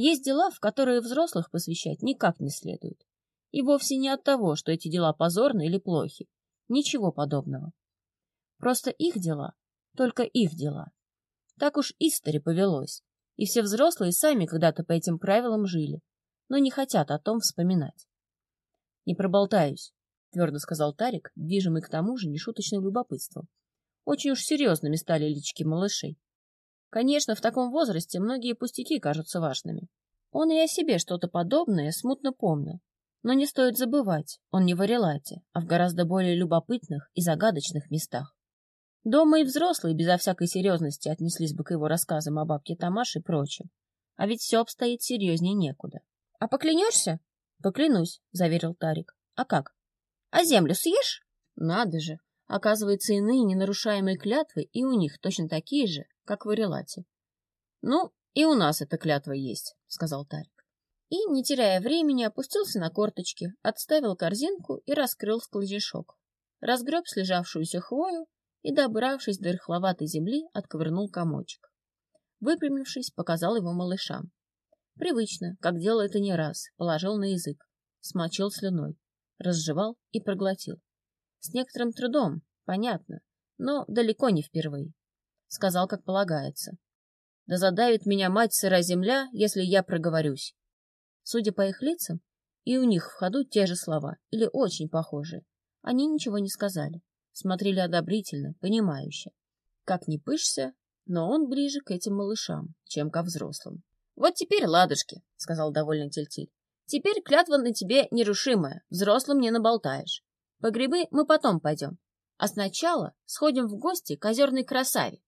Есть дела, в которые взрослых посвящать никак не следует. И вовсе не от того, что эти дела позорны или плохи. Ничего подобного. Просто их дела, только их дела. Так уж истори повелось и все взрослые сами когда-то по этим правилам жили, но не хотят о том вспоминать. — Не проболтаюсь, — твердо сказал Тарик, движимый к тому же нешуточным любопытством. Очень уж серьезными стали лички малышей. Конечно, в таком возрасте многие пустяки кажутся важными. Он и о себе что-то подобное смутно помнил. Но не стоит забывать, он не в Арелате, а в гораздо более любопытных и загадочных местах. Дома и взрослые безо всякой серьезности отнеслись бы к его рассказам о бабке Тамаш и прочем. А ведь все обстоит серьезнее некуда. — А поклянешься? — Поклянусь, — заверил Тарик. — А как? — А землю съешь? — Надо же. Оказывается, иные ненарушаемые клятвы и у них точно такие же, как в Ирелате. — Ну, И у нас эта клятва есть, сказал Тарик. И, не теряя времени, опустился на корточки, отставил корзинку и раскрыл складишок. Разгреб слежавшуюся хвою и, добравшись до рыхловатой земли, отковырнул комочек. Выпрямившись, показал его малышам. Привычно, как делал это не раз, положил на язык, смочил слюной, разжевал и проглотил. С некоторым трудом, понятно, но далеко не впервые. Сказал, как полагается. Да задавит меня мать сыра земля, если я проговорюсь. Судя по их лицам, и у них в ходу те же слова, или очень похожие. Они ничего не сказали, смотрели одобрительно, понимающе. Как ни пышься, но он ближе к этим малышам, чем ко взрослым. — Вот теперь ладушки, — сказал довольный Тельтиль. — Теперь клятва на тебе нерушимая, взрослым не наболтаешь. По грибы мы потом пойдем. А сначала сходим в гости к озерной красаве.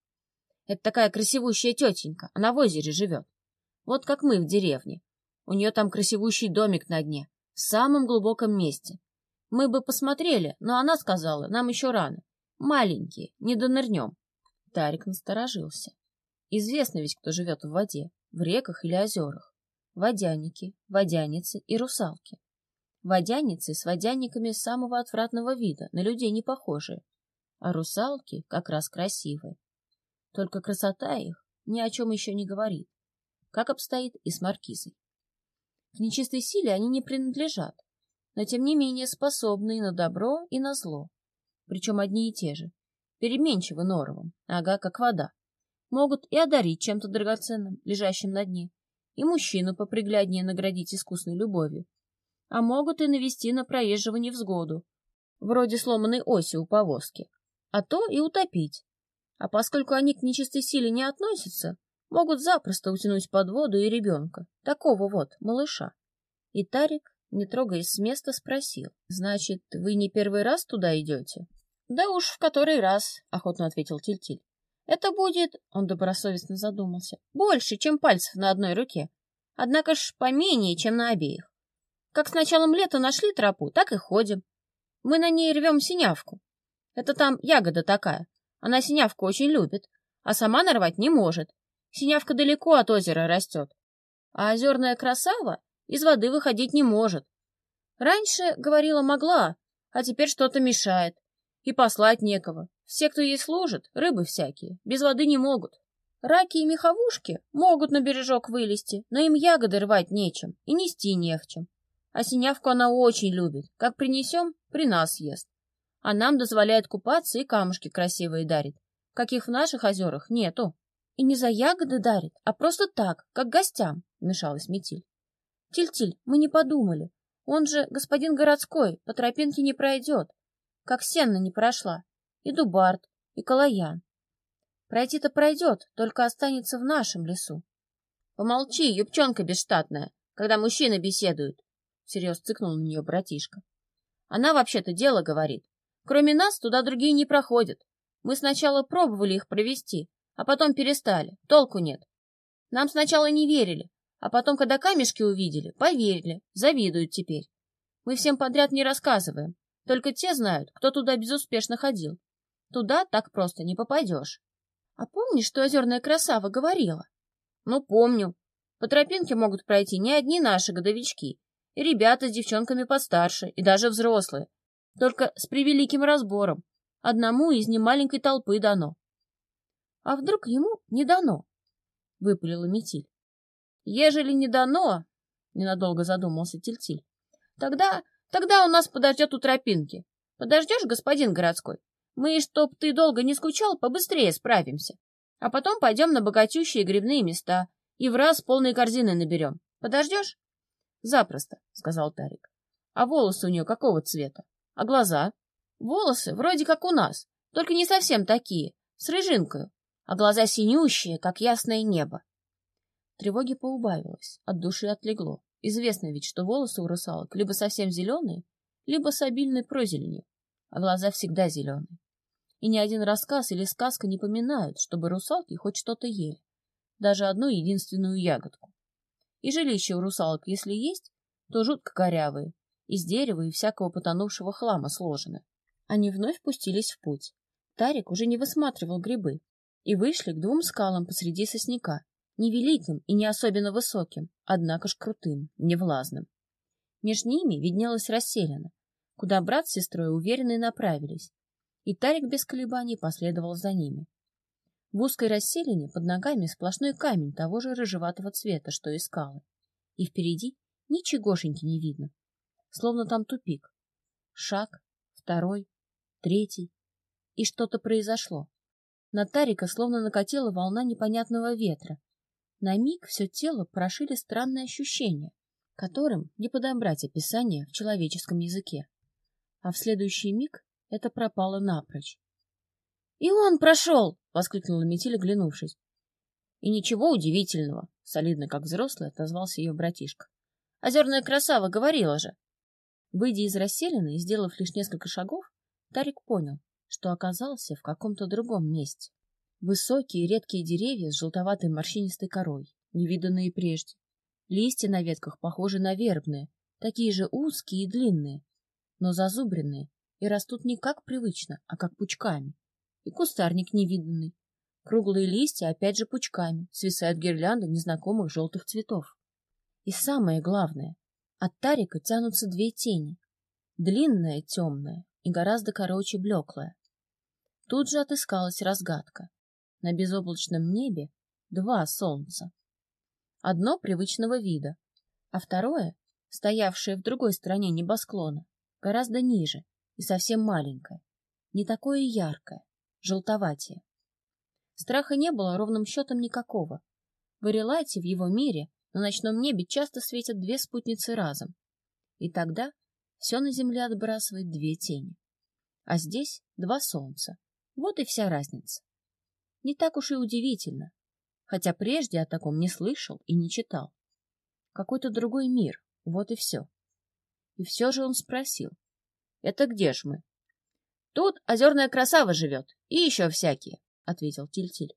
Это такая красивущая тетенька, она в озере живет. Вот как мы в деревне. У нее там красивущий домик на дне, в самом глубоком месте. Мы бы посмотрели, но она сказала, нам еще рано. Маленькие, не донырнем. Тарик насторожился. Известно ведь, кто живет в воде, в реках или озерах. Водяники, водяницы и русалки. Водяницы с водяниками самого отвратного вида, на людей не похожие, а русалки как раз красивые. Только красота их ни о чем еще не говорит. Как обстоит и с маркизой. К нечистой силе они не принадлежат, но тем не менее способны и на добро, и на зло. Причем одни и те же. Переменчивы норовом, ага, как вода. Могут и одарить чем-то драгоценным, лежащим на дне, и мужчину попригляднее наградить искусной любовью, а могут и навести на проезжего невзгоду, вроде сломанной оси у повозки, а то и утопить. А поскольку они к нечистой силе не относятся, могут запросто утянуть под воду и ребенка, такого вот, малыша. И Тарик, не трогаясь с места, спросил, «Значит, вы не первый раз туда идете?» «Да уж в который раз», — охотно ответил Тильтиль. «Это будет...» — он добросовестно задумался. «Больше, чем пальцев на одной руке. Однако ж поменее, чем на обеих. Как с началом лета нашли тропу, так и ходим. Мы на ней рвем синявку. Это там ягода такая. Она синявку очень любит, а сама нарвать не может. Синявка далеко от озера растет. А озерная красава из воды выходить не может. Раньше, говорила, могла, а теперь что-то мешает. И послать некого. Все, кто ей служит, рыбы всякие, без воды не могут. Раки и меховушки могут на бережок вылезти, но им ягоды рвать нечем и нести не в чем. А синявку она очень любит. Как принесем, при нас ест. А нам дозволяет купаться и камушки красивые дарит, каких в наших озерах нету. И не за ягоды дарит, а просто так, как гостям, — вмешалась Метиль. Тиль-тиль, мы не подумали. Он же господин городской, по тропинке не пройдет. Как сенна не прошла. И Дубард, и Калаян. Пройти-то пройдет, только останется в нашем лесу. Помолчи, юбчонка бесштатная, когда мужчины беседуют, всерьез цыкнул на нее братишка. Она вообще-то дело говорит. Кроме нас туда другие не проходят. Мы сначала пробовали их провести, а потом перестали. Толку нет. Нам сначала не верили, а потом, когда камешки увидели, поверили, завидуют теперь. Мы всем подряд не рассказываем. Только те знают, кто туда безуспешно ходил. Туда так просто не попадешь. А помнишь, что озерная красава говорила? Ну, помню. По тропинке могут пройти не одни наши годовички, и ребята с девчонками постарше, и даже взрослые. Только с превеликим разбором. Одному из немаленькой толпы дано. — А вдруг ему не дано? — выпалила Метиль. — Ежели не дано, — ненадолго задумался Тильтиль, — тогда, тогда у нас подождет у тропинки. Подождешь, господин городской? Мы, чтоб ты долго не скучал, побыстрее справимся. А потом пойдем на богатющие грибные места и в раз полные корзины наберем. Подождешь? — Запросто, — сказал Тарик. — А волосы у нее какого цвета? А глаза? — Волосы вроде как у нас, только не совсем такие, с рыжинкою, а глаза синющие, как ясное небо. Тревоги поубавилось, от души отлегло. Известно ведь, что волосы у русалок либо совсем зеленые, либо с обильной прозеленью, а глаза всегда зеленые. И ни один рассказ или сказка не поминают, чтобы русалки хоть что-то ели, даже одну единственную ягодку. И жилища у русалок, если есть, то жутко корявые, из дерева и всякого потонувшего хлама сложены. Они вновь пустились в путь. Тарик уже не высматривал грибы и вышли к двум скалам посреди сосняка, невеликим и не особенно высоким, однако ж крутым, невлазным. Меж ними виднелась расселена, куда брат с сестрой уверенно направились, и Тарик без колебаний последовал за ними. В узкой расселине под ногами сплошной камень того же рыжеватого цвета, что и скалы, и впереди ничегошеньки не видно, словно там тупик. Шаг, второй, третий, и что-то произошло. На Тарика словно накатила волна непонятного ветра. На миг все тело прошили странные ощущения, которым не подобрать описание в человеческом языке. А в следующий миг это пропало напрочь. — И он прошел! — воскликнула Метель, оглянувшись. — И ничего удивительного, — солидно как взрослый отозвался ее братишка. — Озерная красава говорила же. Выйдя из расселины и сделав лишь несколько шагов, Тарик понял, что оказался в каком-то другом месте. Высокие редкие деревья с желтоватой морщинистой корой, невиданные прежде. Листья на ветках похожи на вербные, такие же узкие и длинные, но зазубренные и растут не как привычно, а как пучками. И кустарник невиданный. Круглые листья опять же пучками, свисают гирлянды незнакомых желтых цветов. И самое главное, от тарика тянутся две тени. Длинная темная и гораздо короче блеклая. Тут же отыскалась разгадка. На безоблачном небе два солнца. Одно привычного вида, а второе, стоявшее в другой стороне небосклона, гораздо ниже и совсем маленькое, не такое яркое, желтоватее. Страха не было ровным счетом никакого. В Ирелайте, в его мире, на ночном небе часто светят две спутницы разом. И тогда все на земле отбрасывает две тени. А здесь два солнца, вот и вся разница. Не так уж и удивительно, хотя прежде о таком не слышал и не читал. Какой-то другой мир, вот и все. И все же он спросил, это где ж мы? Тут озерная красава живет, и еще всякие, — ответил Тильтиль.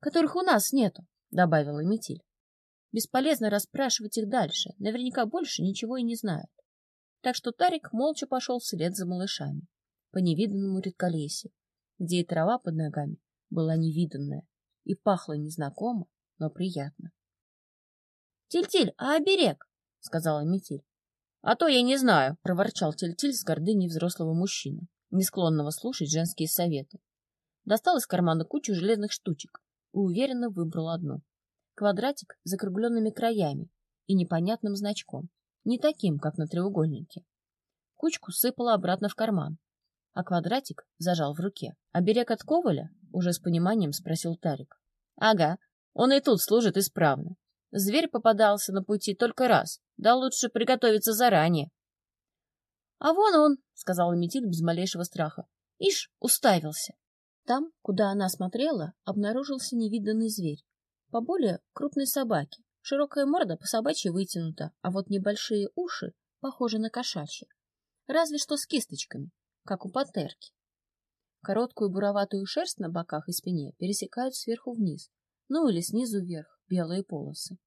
Которых у нас нету, — добавила Метиль. Бесполезно расспрашивать их дальше, наверняка больше ничего и не знают. Так что Тарик молча пошел вслед за малышами по невиданному редколесью, где и трава под ногами была невиданная, и пахло незнакомо, но приятно. — Тиль-тиль, а оберег? — сказала Метиль. — А то я не знаю, — проворчал Тиль-тиль с гордыней взрослого мужчины, не склонного слушать женские советы. Достал из кармана кучу железных штучек и уверенно выбрал одну. Квадратик с закругленными краями и непонятным значком, не таким, как на треугольнике. Кучку сыпала обратно в карман, а квадратик зажал в руке. — А берег от Коваля? — уже с пониманием спросил Тарик. — Ага, он и тут служит исправно. Зверь попадался на пути только раз, да лучше приготовиться заранее. — А вон он, — сказала Метиль без малейшего страха. — Ишь, уставился. Там, куда она смотрела, обнаружился невиданный зверь. По более крупной собаке. Широкая морда по собачьи вытянута, а вот небольшие уши похожи на кошачьи. Разве что с кисточками как у пантерки. Короткую буроватую шерсть на боках и спине пересекают сверху вниз, ну или снизу вверх, белые полосы.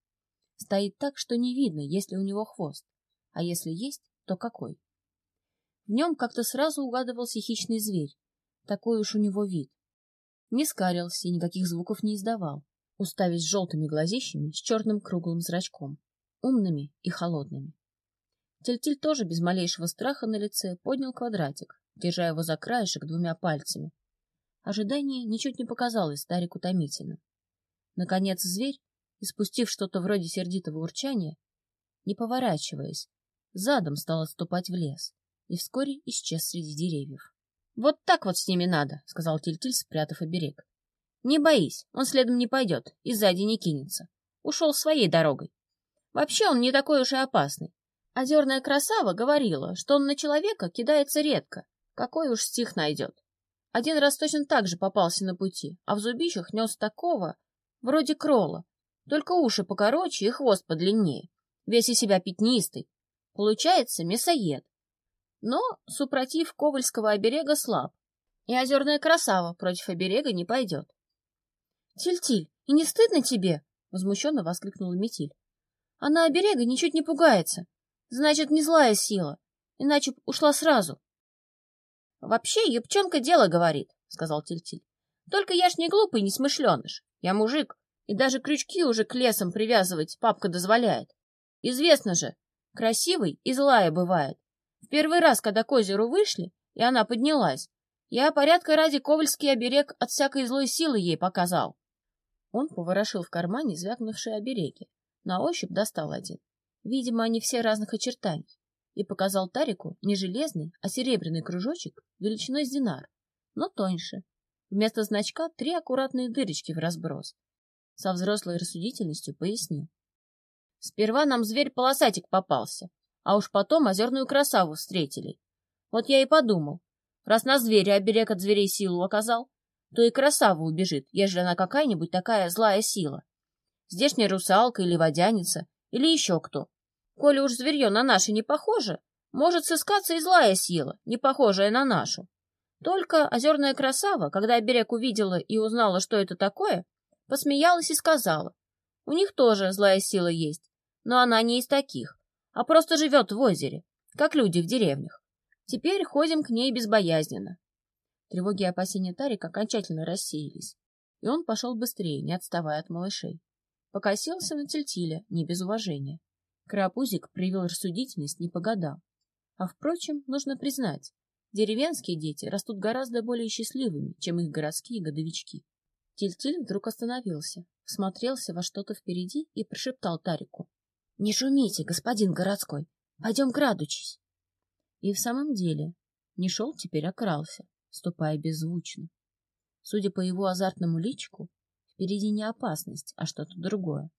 Стоит так, что не видно, есть ли у него хвост, а если есть, то какой. В нем как-то сразу угадывался хищный зверь, такой уж у него вид. Не скарился и никаких звуков не издавал, уставясь желтыми глазищами с черным круглым зрачком, умными и холодными. Тельтиль тоже без малейшего страха на лице поднял квадратик, держа его за краешек двумя пальцами. Ожидание ничуть не показалось старику томительным. Наконец зверь, испустив что-то вроде сердитого урчания, не поворачиваясь, задом стал отступать в лес и вскоре исчез среди деревьев. — Вот так вот с ними надо, — сказал Тильтиль, спрятав оберег. — Не боись, он следом не пойдет и сзади не кинется. Ушел своей дорогой. Вообще он не такой уж и опасный. Озерная красава говорила, что он на человека кидается редко, какой уж стих найдет. Один раз точно так же попался на пути, а в зубищах нес такого, вроде крола, только уши покороче и хвост подлиннее, весь из себя пятнистый. Получается мясоед. Но, супротив ковальского оберега, слаб, и озерная красава против оберега не пойдет. «Тиль-тиль, и не стыдно тебе?» — возмущенно воскликнула Метиль. «Она оберега ничуть не пугается. Значит, не злая сила, иначе ушла сразу». — Вообще, юбчонка дело говорит, — сказал Тильтиль. — Только я ж не глупый, не смышленыш. Я мужик, И даже крючки уже к лесам привязывать папка дозволяет. Известно же, красивый и злая бывает. В первый раз, когда к озеру вышли, и она поднялась, я порядка ради ковальский оберег от всякой злой силы ей показал. Он поворошил в кармане звякнувшие обереги. На ощупь достал один. Видимо, они все разных очертаний. И показал Тарику не железный, а серебряный кружочек величиной с динар, но тоньше. Вместо значка три аккуратные дырочки в разброс. Со взрослой рассудительностью пояснил. Сперва нам зверь-полосатик попался, а уж потом озерную красаву встретили. Вот я и подумал, Раз на зверя оберег от зверей силу оказал, то и красава убежит, ежели она какая-нибудь такая злая сила. Здешняя русалка или водяница, или еще кто. Коли уж зверье на наше не похоже, может сыскаться и злая сила, не похожая на нашу. Только озерная красава, когда оберег увидела и узнала, что это такое, посмеялась и сказала, у них тоже злая сила есть, но она не из таких, а просто живет в озере, как люди в деревнях. Теперь ходим к ней безбоязненно. Тревоги и опасения Тарика окончательно рассеялись, и он пошел быстрее, не отставая от малышей. Покосился на Тельтиля, не без уважения. Крапузик привел рассудительность не по годам. А, впрочем, нужно признать, деревенские дети растут гораздо более счастливыми, чем их городские годовички. Тильтиль вдруг остановился, смотрелся во что-то впереди и прошептал Тарику. — Не шумите, господин городской, пойдем крадучись. И в самом деле не шел теперь, а крался, ступая беззвучно. Судя по его азартному личку, впереди не опасность, а что-то другое.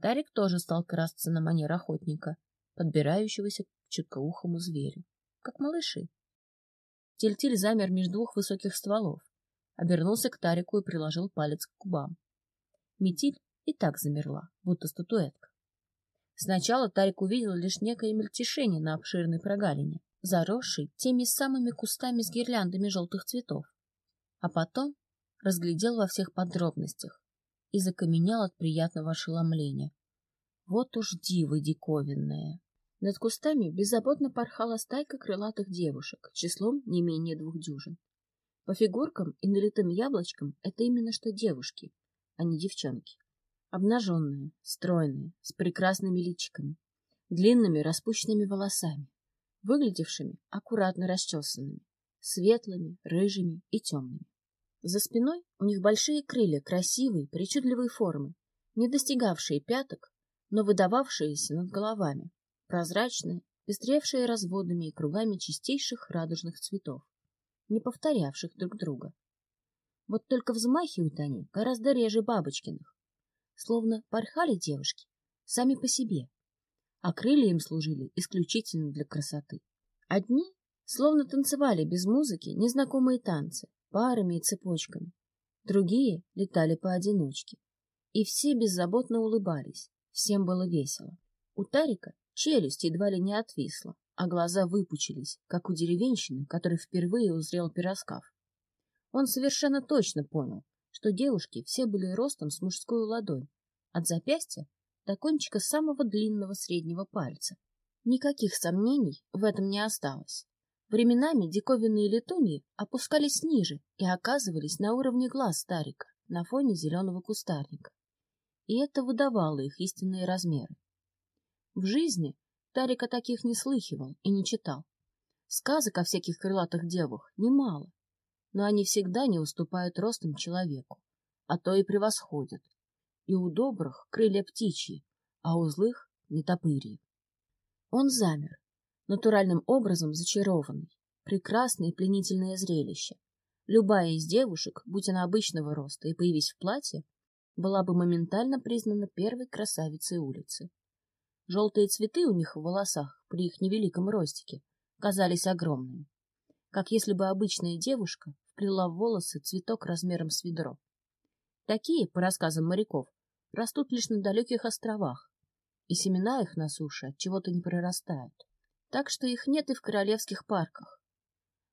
Тарик тоже стал красться на манер охотника, подбирающегося к чуткоухому зверю, как малыши. Тильтиль замер между двух высоких стволов, обернулся к Тарику и приложил палец к губам. Метиль и так замерла, будто статуэтка. Сначала Тарик увидел лишь некое мельтешение на обширной прогалине, заросшей теми самыми кустами с гирляндами желтых цветов. А потом разглядел во всех подробностях и закаменел от приятного ошеломления. Вот уж диво диковинное! Над кустами беззаботно порхала стайка крылатых девушек, числом не менее двух дюжин. По фигуркам и налитым яблочкам это именно что девушки, а не девчонки обнаженные, стройные, с прекрасными личиками, длинными распущенными волосами, выглядевшими аккуратно расчесанными, светлыми, рыжими и темными. За спиной у них большие крылья красивой, причудливой формы, не достигавшие пяток, но выдававшиеся над головами, прозрачные, пестревшие разводами и кругами чистейших радужных цветов, не повторявших друг друга. Вот только взмахивают они гораздо реже бабочкиных, словно порхали девушки сами по себе, а крылья им служили исключительно для красоты. Одни словно танцевали без музыки незнакомые танцы, парами и цепочками, другие летали поодиночке, и все беззаботно улыбались, всем было весело. У Тарика челюсть едва ли не отвисла, а глаза выпучились, как у деревенщины, который впервые узрел пироскав. Он совершенно точно понял, что девушки все были ростом с мужскую ладонь, от запястья до кончика самого длинного среднего пальца. Никаких сомнений в этом не осталось. Временами диковинные летуньи опускались ниже и оказывались на уровне глаз старика на фоне зеленого кустарника. И это выдавало их истинные размеры. В жизни Тарик таких не слыхивал и не читал. Сказок о всяких крылатых девах немало, но они всегда не уступают ростом человеку, а то и превосходят. И у добрых крылья птичьи, а у злых — нетопырьи. Он замер, натуральным образом зачарованный, прекрасное и пленительное зрелище. Любая из девушек, будь она обычного роста и появись в платье, была бы моментально признана первой красавицей улицы. Желтые цветы у них в волосах при их невеликом ростике казались огромными как если бы обычная девушка вплела в волосы цветок размером с ведро. Такие, по рассказам моряков, растут лишь на далеких островах, и семена их на суше от чего-то не прорастают, так что их нет и в королевских парках.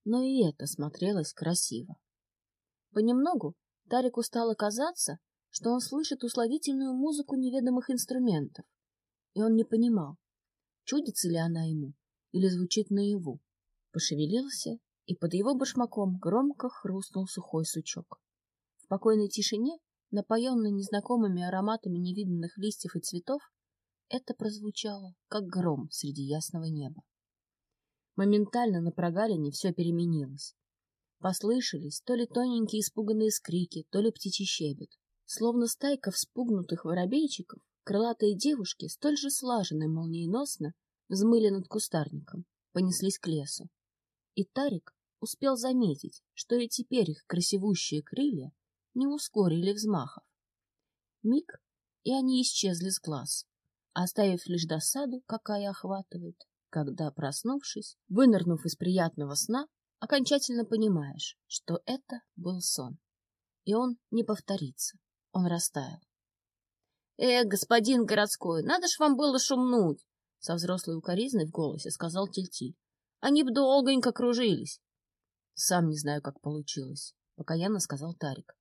Но и это смотрелось красиво. Понемногу Тарику стало казаться, что он слышит условительную музыку неведомых инструментов, и он не понимал, чудится ли она ему или звучит наяву. Пошевелился и под его башмаком громко хрустнул сухой сучок. В покойной тишине напоенный незнакомыми ароматами невиданных листьев и цветов, это прозвучало, как гром среди ясного неба. Моментально на прогалине все переменилось. Послышались то ли тоненькие испуганные скрики, то ли птичий щебет. Словно стайка вспугнутых воробейчиков, крылатые девушки столь же слаженно и молниеносно взмыли над кустарником, понеслись к лесу. И Тарик успел заметить, что и теперь их красивущие крылья не ускорили взмахов. Миг, и они исчезли с глаз, оставив лишь досаду, какая охватывает, когда, проснувшись, вынырнув из приятного сна, окончательно понимаешь, что это был сон, и он не повторится, он растаял. — Э, господин городской, надо ж вам было шумнуть! — со взрослой укоризной в голосе сказал Тильтиль. — Они б долгонько кружились. — Сам не знаю, как получилось, — покаянно сказал Тарик.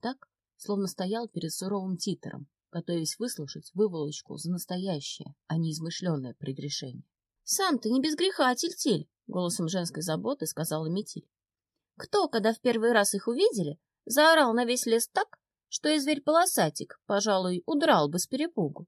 Так, словно стоял перед суровым титером, готовясь выслушать выволочку за настоящее, а не измышленное прегрешение. — Сам ты не без греха, Тильтиль, — голосом женской заботы сказала Метиль. — Кто, когда в первый раз их увидели, заорал на весь лес так, что и зверь-полосатик, пожалуй, удрал бы с перепугу?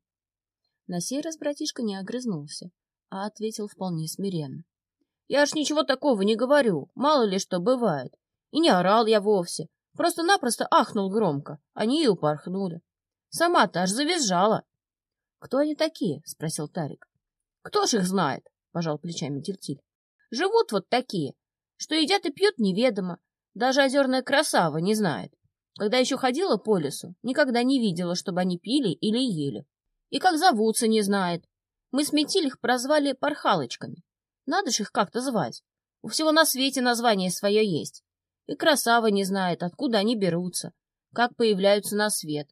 На сей раз братишка не огрызнулся, а ответил вполне смиренно. — Я ж ничего такого не говорю, мало ли что бывает. И не орал я вовсе, просто-напросто ахнул громко, они и упорхнули. Сама-то аж завизжала. — Кто они такие? — спросил Тарик. — Кто ж их знает? — пожал плечами Тильтиль. — Живут вот такие, что едят и пьют неведомо. Даже озерная красава не знает. Когда еще ходила по лесу, никогда не видела, чтобы они пили или ели. И как зовутся, не знает. Мы с их прозвали пархалочками. Надо ж их как-то звать. У всего на свете название свое есть. И красава не знает, откуда они берутся, как появляются на свет.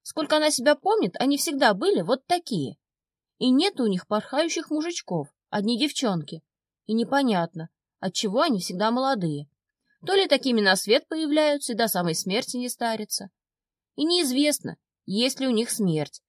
Сколько она себя помнит, они всегда были вот такие. И нет у них порхающих мужичков, одни девчонки. И непонятно, отчего они всегда молодые. То ли такими на свет появляются и до самой смерти не старятся. И неизвестно, есть ли у них смерть.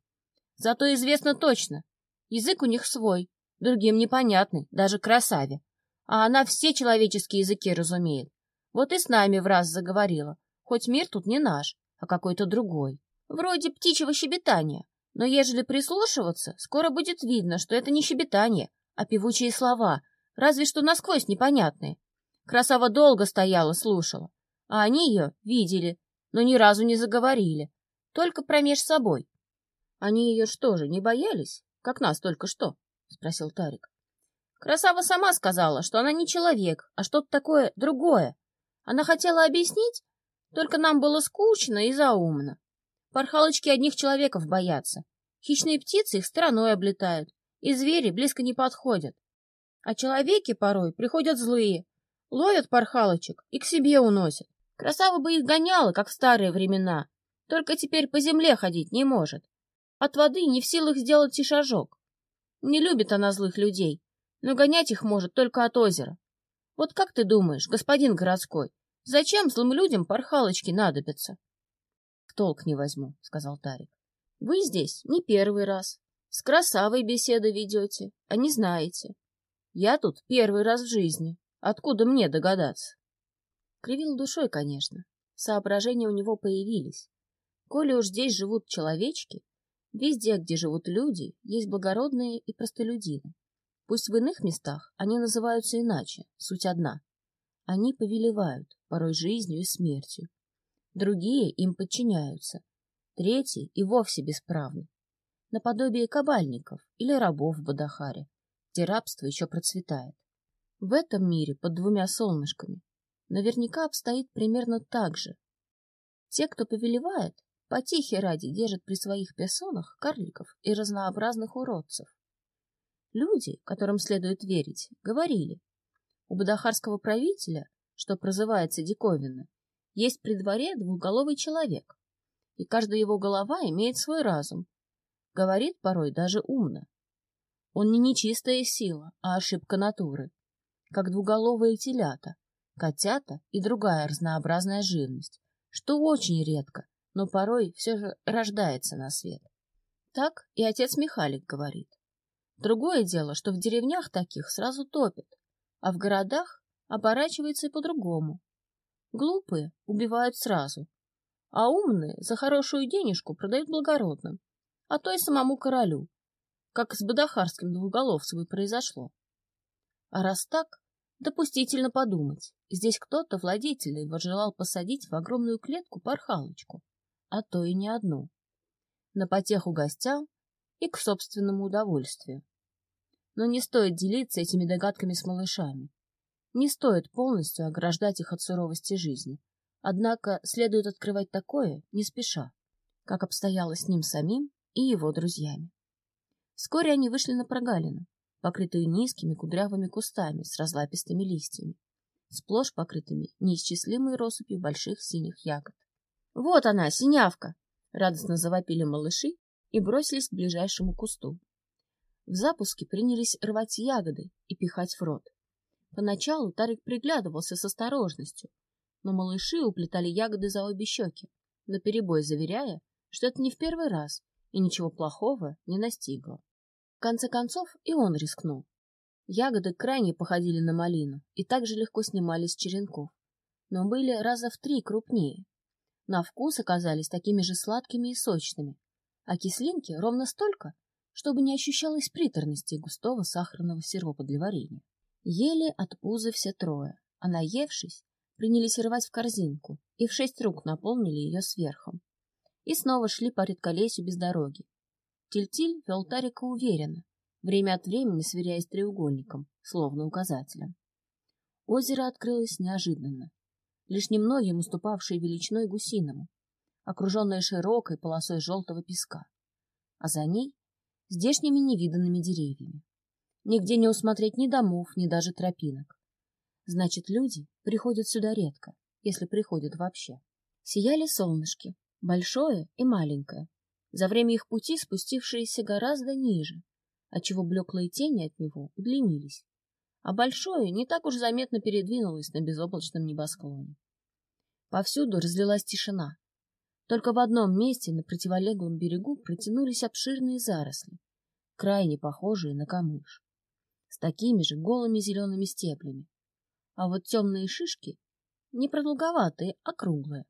Зато известно точно, язык у них свой, другим непонятный, даже красаве. А она все человеческие языки разумеет. Вот и с нами в раз заговорила, хоть мир тут не наш, а какой-то другой вроде птичьего щебетания, но ежели прислушиваться, скоро будет видно, что это не щебетание, а певучие слова, разве что насквозь непонятные. Красава долго стояла, слушала, а они ее видели, но ни разу не заговорили, только промеж собой. — Они ее что же, не боялись, как нас только что? — спросил Тарик. Красава сама сказала, что она не человек, а что-то такое другое. Она хотела объяснить, только нам было скучно и заумно. Пархалочки одних человеков боятся. Хищные птицы их стороной облетают, и звери близко не подходят. А человеки порой приходят злые, ловят пархалочек и к себе уносят. Красава бы их гоняла, как в старые времена, только теперь по земле ходить не может. От воды не в силах сделать и шажок. Не любит она злых людей, но гонять их может только от озера. Вот как ты думаешь, господин городской, зачем злым людям пархалочки надобятся? В толк не возьму, — сказал Тарик. — Вы здесь не первый раз. С красавой беседы ведете, а не знаете. Я тут первый раз в жизни. Откуда мне догадаться? Кривил душой, конечно. Соображения у него появились. Коли уж здесь живут человечки, везде, где живут люди, есть благородные и простолюдины. Пусть в иных местах они называются иначе, суть одна. Они повелевают, порой жизнью и смертью, другие им подчиняются, третьи и вовсе бесправны, наподобие кабальников или рабов в Бадахаре, где рабство еще процветает. В этом мире под двумя солнышками наверняка обстоит примерно так же. Те, кто повелевает, потихе ради держат при своих персонах карликов и разнообразных уродцев. Люди, которым следует верить, говорили, у бадахарского правителя, что прозывается диковинно, есть при дворе двухголовый человек, и каждая его голова имеет свой разум. Говорит порой даже умно. Он не нечистая сила, а ошибка натуры, как двуголовые телята, котята и другая разнообразная живность, что очень редко, но порой все же рождается на свет. Так и отец Михалик говорит. Другое дело, что в деревнях таких сразу топят, а в городах оборачивается и по-другому. Глупые убивают сразу, а умные за хорошую денежку продают благородным, а то и самому королю, как с Бадахарским двуголовцем и произошло. А раз так, допустительно подумать, здесь кто-то владетельный возжелал посадить в огромную клетку пархалочку, а то и не одну, на потеху гостям и к собственному удовольствию. Но не стоит делиться этими догадками с малышами. Не стоит полностью ограждать их от суровости жизни. Однако следует открывать такое не спеша, как обстояло с ним самим и его друзьями. Вскоре они вышли на прогалину, покрытую низкими кудрявыми кустами с разлапистыми листьями, сплошь покрытыми неисчислимой россыпью больших синих ягод. — Вот она, синявка! — радостно завопили малыши и бросились к ближайшему кусту. В запуске принялись рвать ягоды и пихать в рот. Поначалу Тарик приглядывался с осторожностью, но малыши уплетали ягоды за обе щеки, наперебой заверяя, что это не в первый раз и ничего плохого не настигло. В конце концов и он рискнул. Ягоды крайне походили на малину и также легко снимались с черенков, но были раза в три крупнее. На вкус оказались такими же сладкими и сочными, а кислинки ровно столько, чтобы не ощущалось приторности густого сахарного сиропа для варенья. Ели от пузы все трое, а наевшись, принялись рвать в корзинку и в шесть рук наполнили ее сверху. И снова шли по редколесью без дороги. Тильтиль вел Тарика уверенно, время от времени сверяясь треугольником, словно указателем. Озеро открылось неожиданно, лишь немногим уступавшее величиной гусиному, окруженное широкой полосой желтого песка, а за ней здешними невиданными деревьями. Нигде не усмотреть ни домов, ни даже тропинок. Значит, люди приходят сюда редко, если приходят вообще. Сияли солнышки, большое и маленькое, за время их пути спустившиеся гораздо ниже, отчего блеклые тени от него удлинились, а большое не так уж заметно передвинулось на безоблачном небосклоне. Повсюду разлилась тишина. Только в одном месте на противолеглом берегу протянулись обширные заросли, крайне похожие на камыш с такими же голыми зелеными стеблями. А вот темные шишки не продолговатые, а круглые.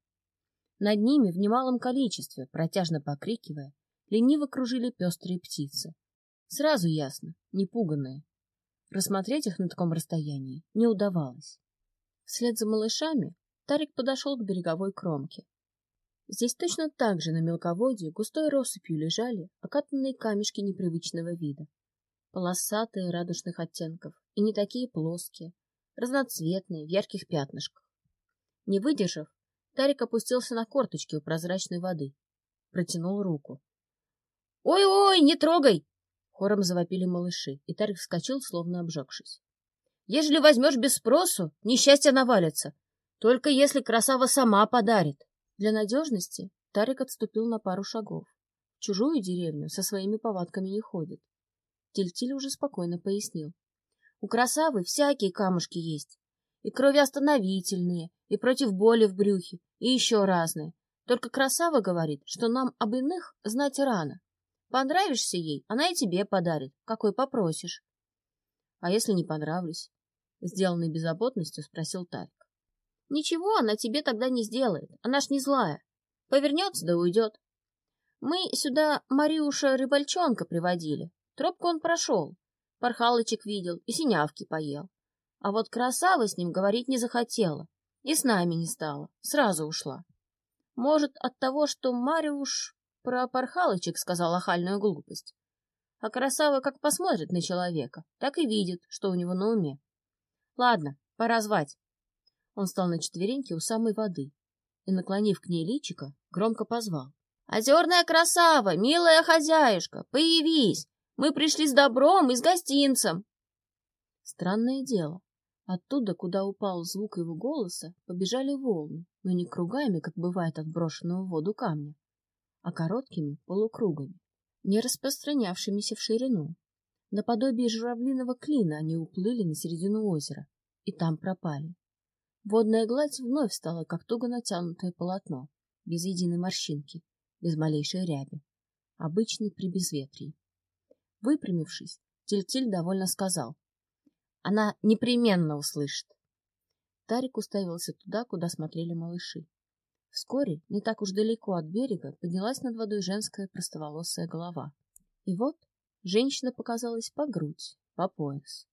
Над ними в немалом количестве, протяжно покрикивая, лениво кружили пестрые птицы. Сразу ясно, не пуганные. Рассмотреть их на таком расстоянии не удавалось. Вслед за малышами Тарик подошел к береговой кромке. Здесь точно так же на мелководье густой россыпью лежали окатанные камешки непривычного вида полосатые радужных оттенков и не такие плоские, разноцветные, в ярких пятнышках. Не выдержав, Тарик опустился на корточки у прозрачной воды, протянул руку. «Ой-ой, не трогай!» Хором завопили малыши, и Тарик вскочил, словно обжегшись. «Ежели возьмешь без спросу, несчастье навалится, только если красава сама подарит». Для надежности Тарик отступил на пару шагов. В чужую деревню со своими повадками не ходит. Тильтиль уже спокойно пояснил. У красавы всякие камушки есть. И кровеостановительные, и против боли в брюхе, и еще разные. Только красава говорит, что нам об иных знать рано. Понравишься ей, она и тебе подарит, какой попросишь. А если не понравлюсь? Сделанной беззаботностью спросил Тарик. Ничего она тебе тогда не сделает, она ж не злая. Повернется да уйдет. Мы сюда Мариуша Рыбальчонка приводили, Тропку он прошел, Пархалычек видел и синявки поел. А вот красава с ним говорить не захотела и с нами не стала, сразу ушла. Может, от того, что Мариуш про Пархалычек сказал охальную глупость. А красава как посмотрит на человека, так и видит, что у него на уме. Ладно, пора звать. Он встал на четвереньки у самой воды и, наклонив к ней личика, громко позвал. «Озерная красава, милая хозяюшка, появись! Мы пришли с добром и с гостинцем. Странное дело. Оттуда, куда упал звук его голоса, побежали волны, но не кругами, как бывает от брошенного в воду камня, а короткими полукругами, не распространявшимися в ширину. Наподобие журавлиного клина они уплыли на середину озера и там пропали. Водная гладь вновь стала, как туго натянутое полотно, без единой морщинки, без малейшей ряби, обычный при безветрии. Выпрямившись, Тильтиль довольно сказал. Она непременно услышит. Тарик уставился туда, куда смотрели малыши. Вскоре, не так уж далеко от берега, поднялась над водой женская простоволосая голова. И вот женщина показалась по грудь, по пояс.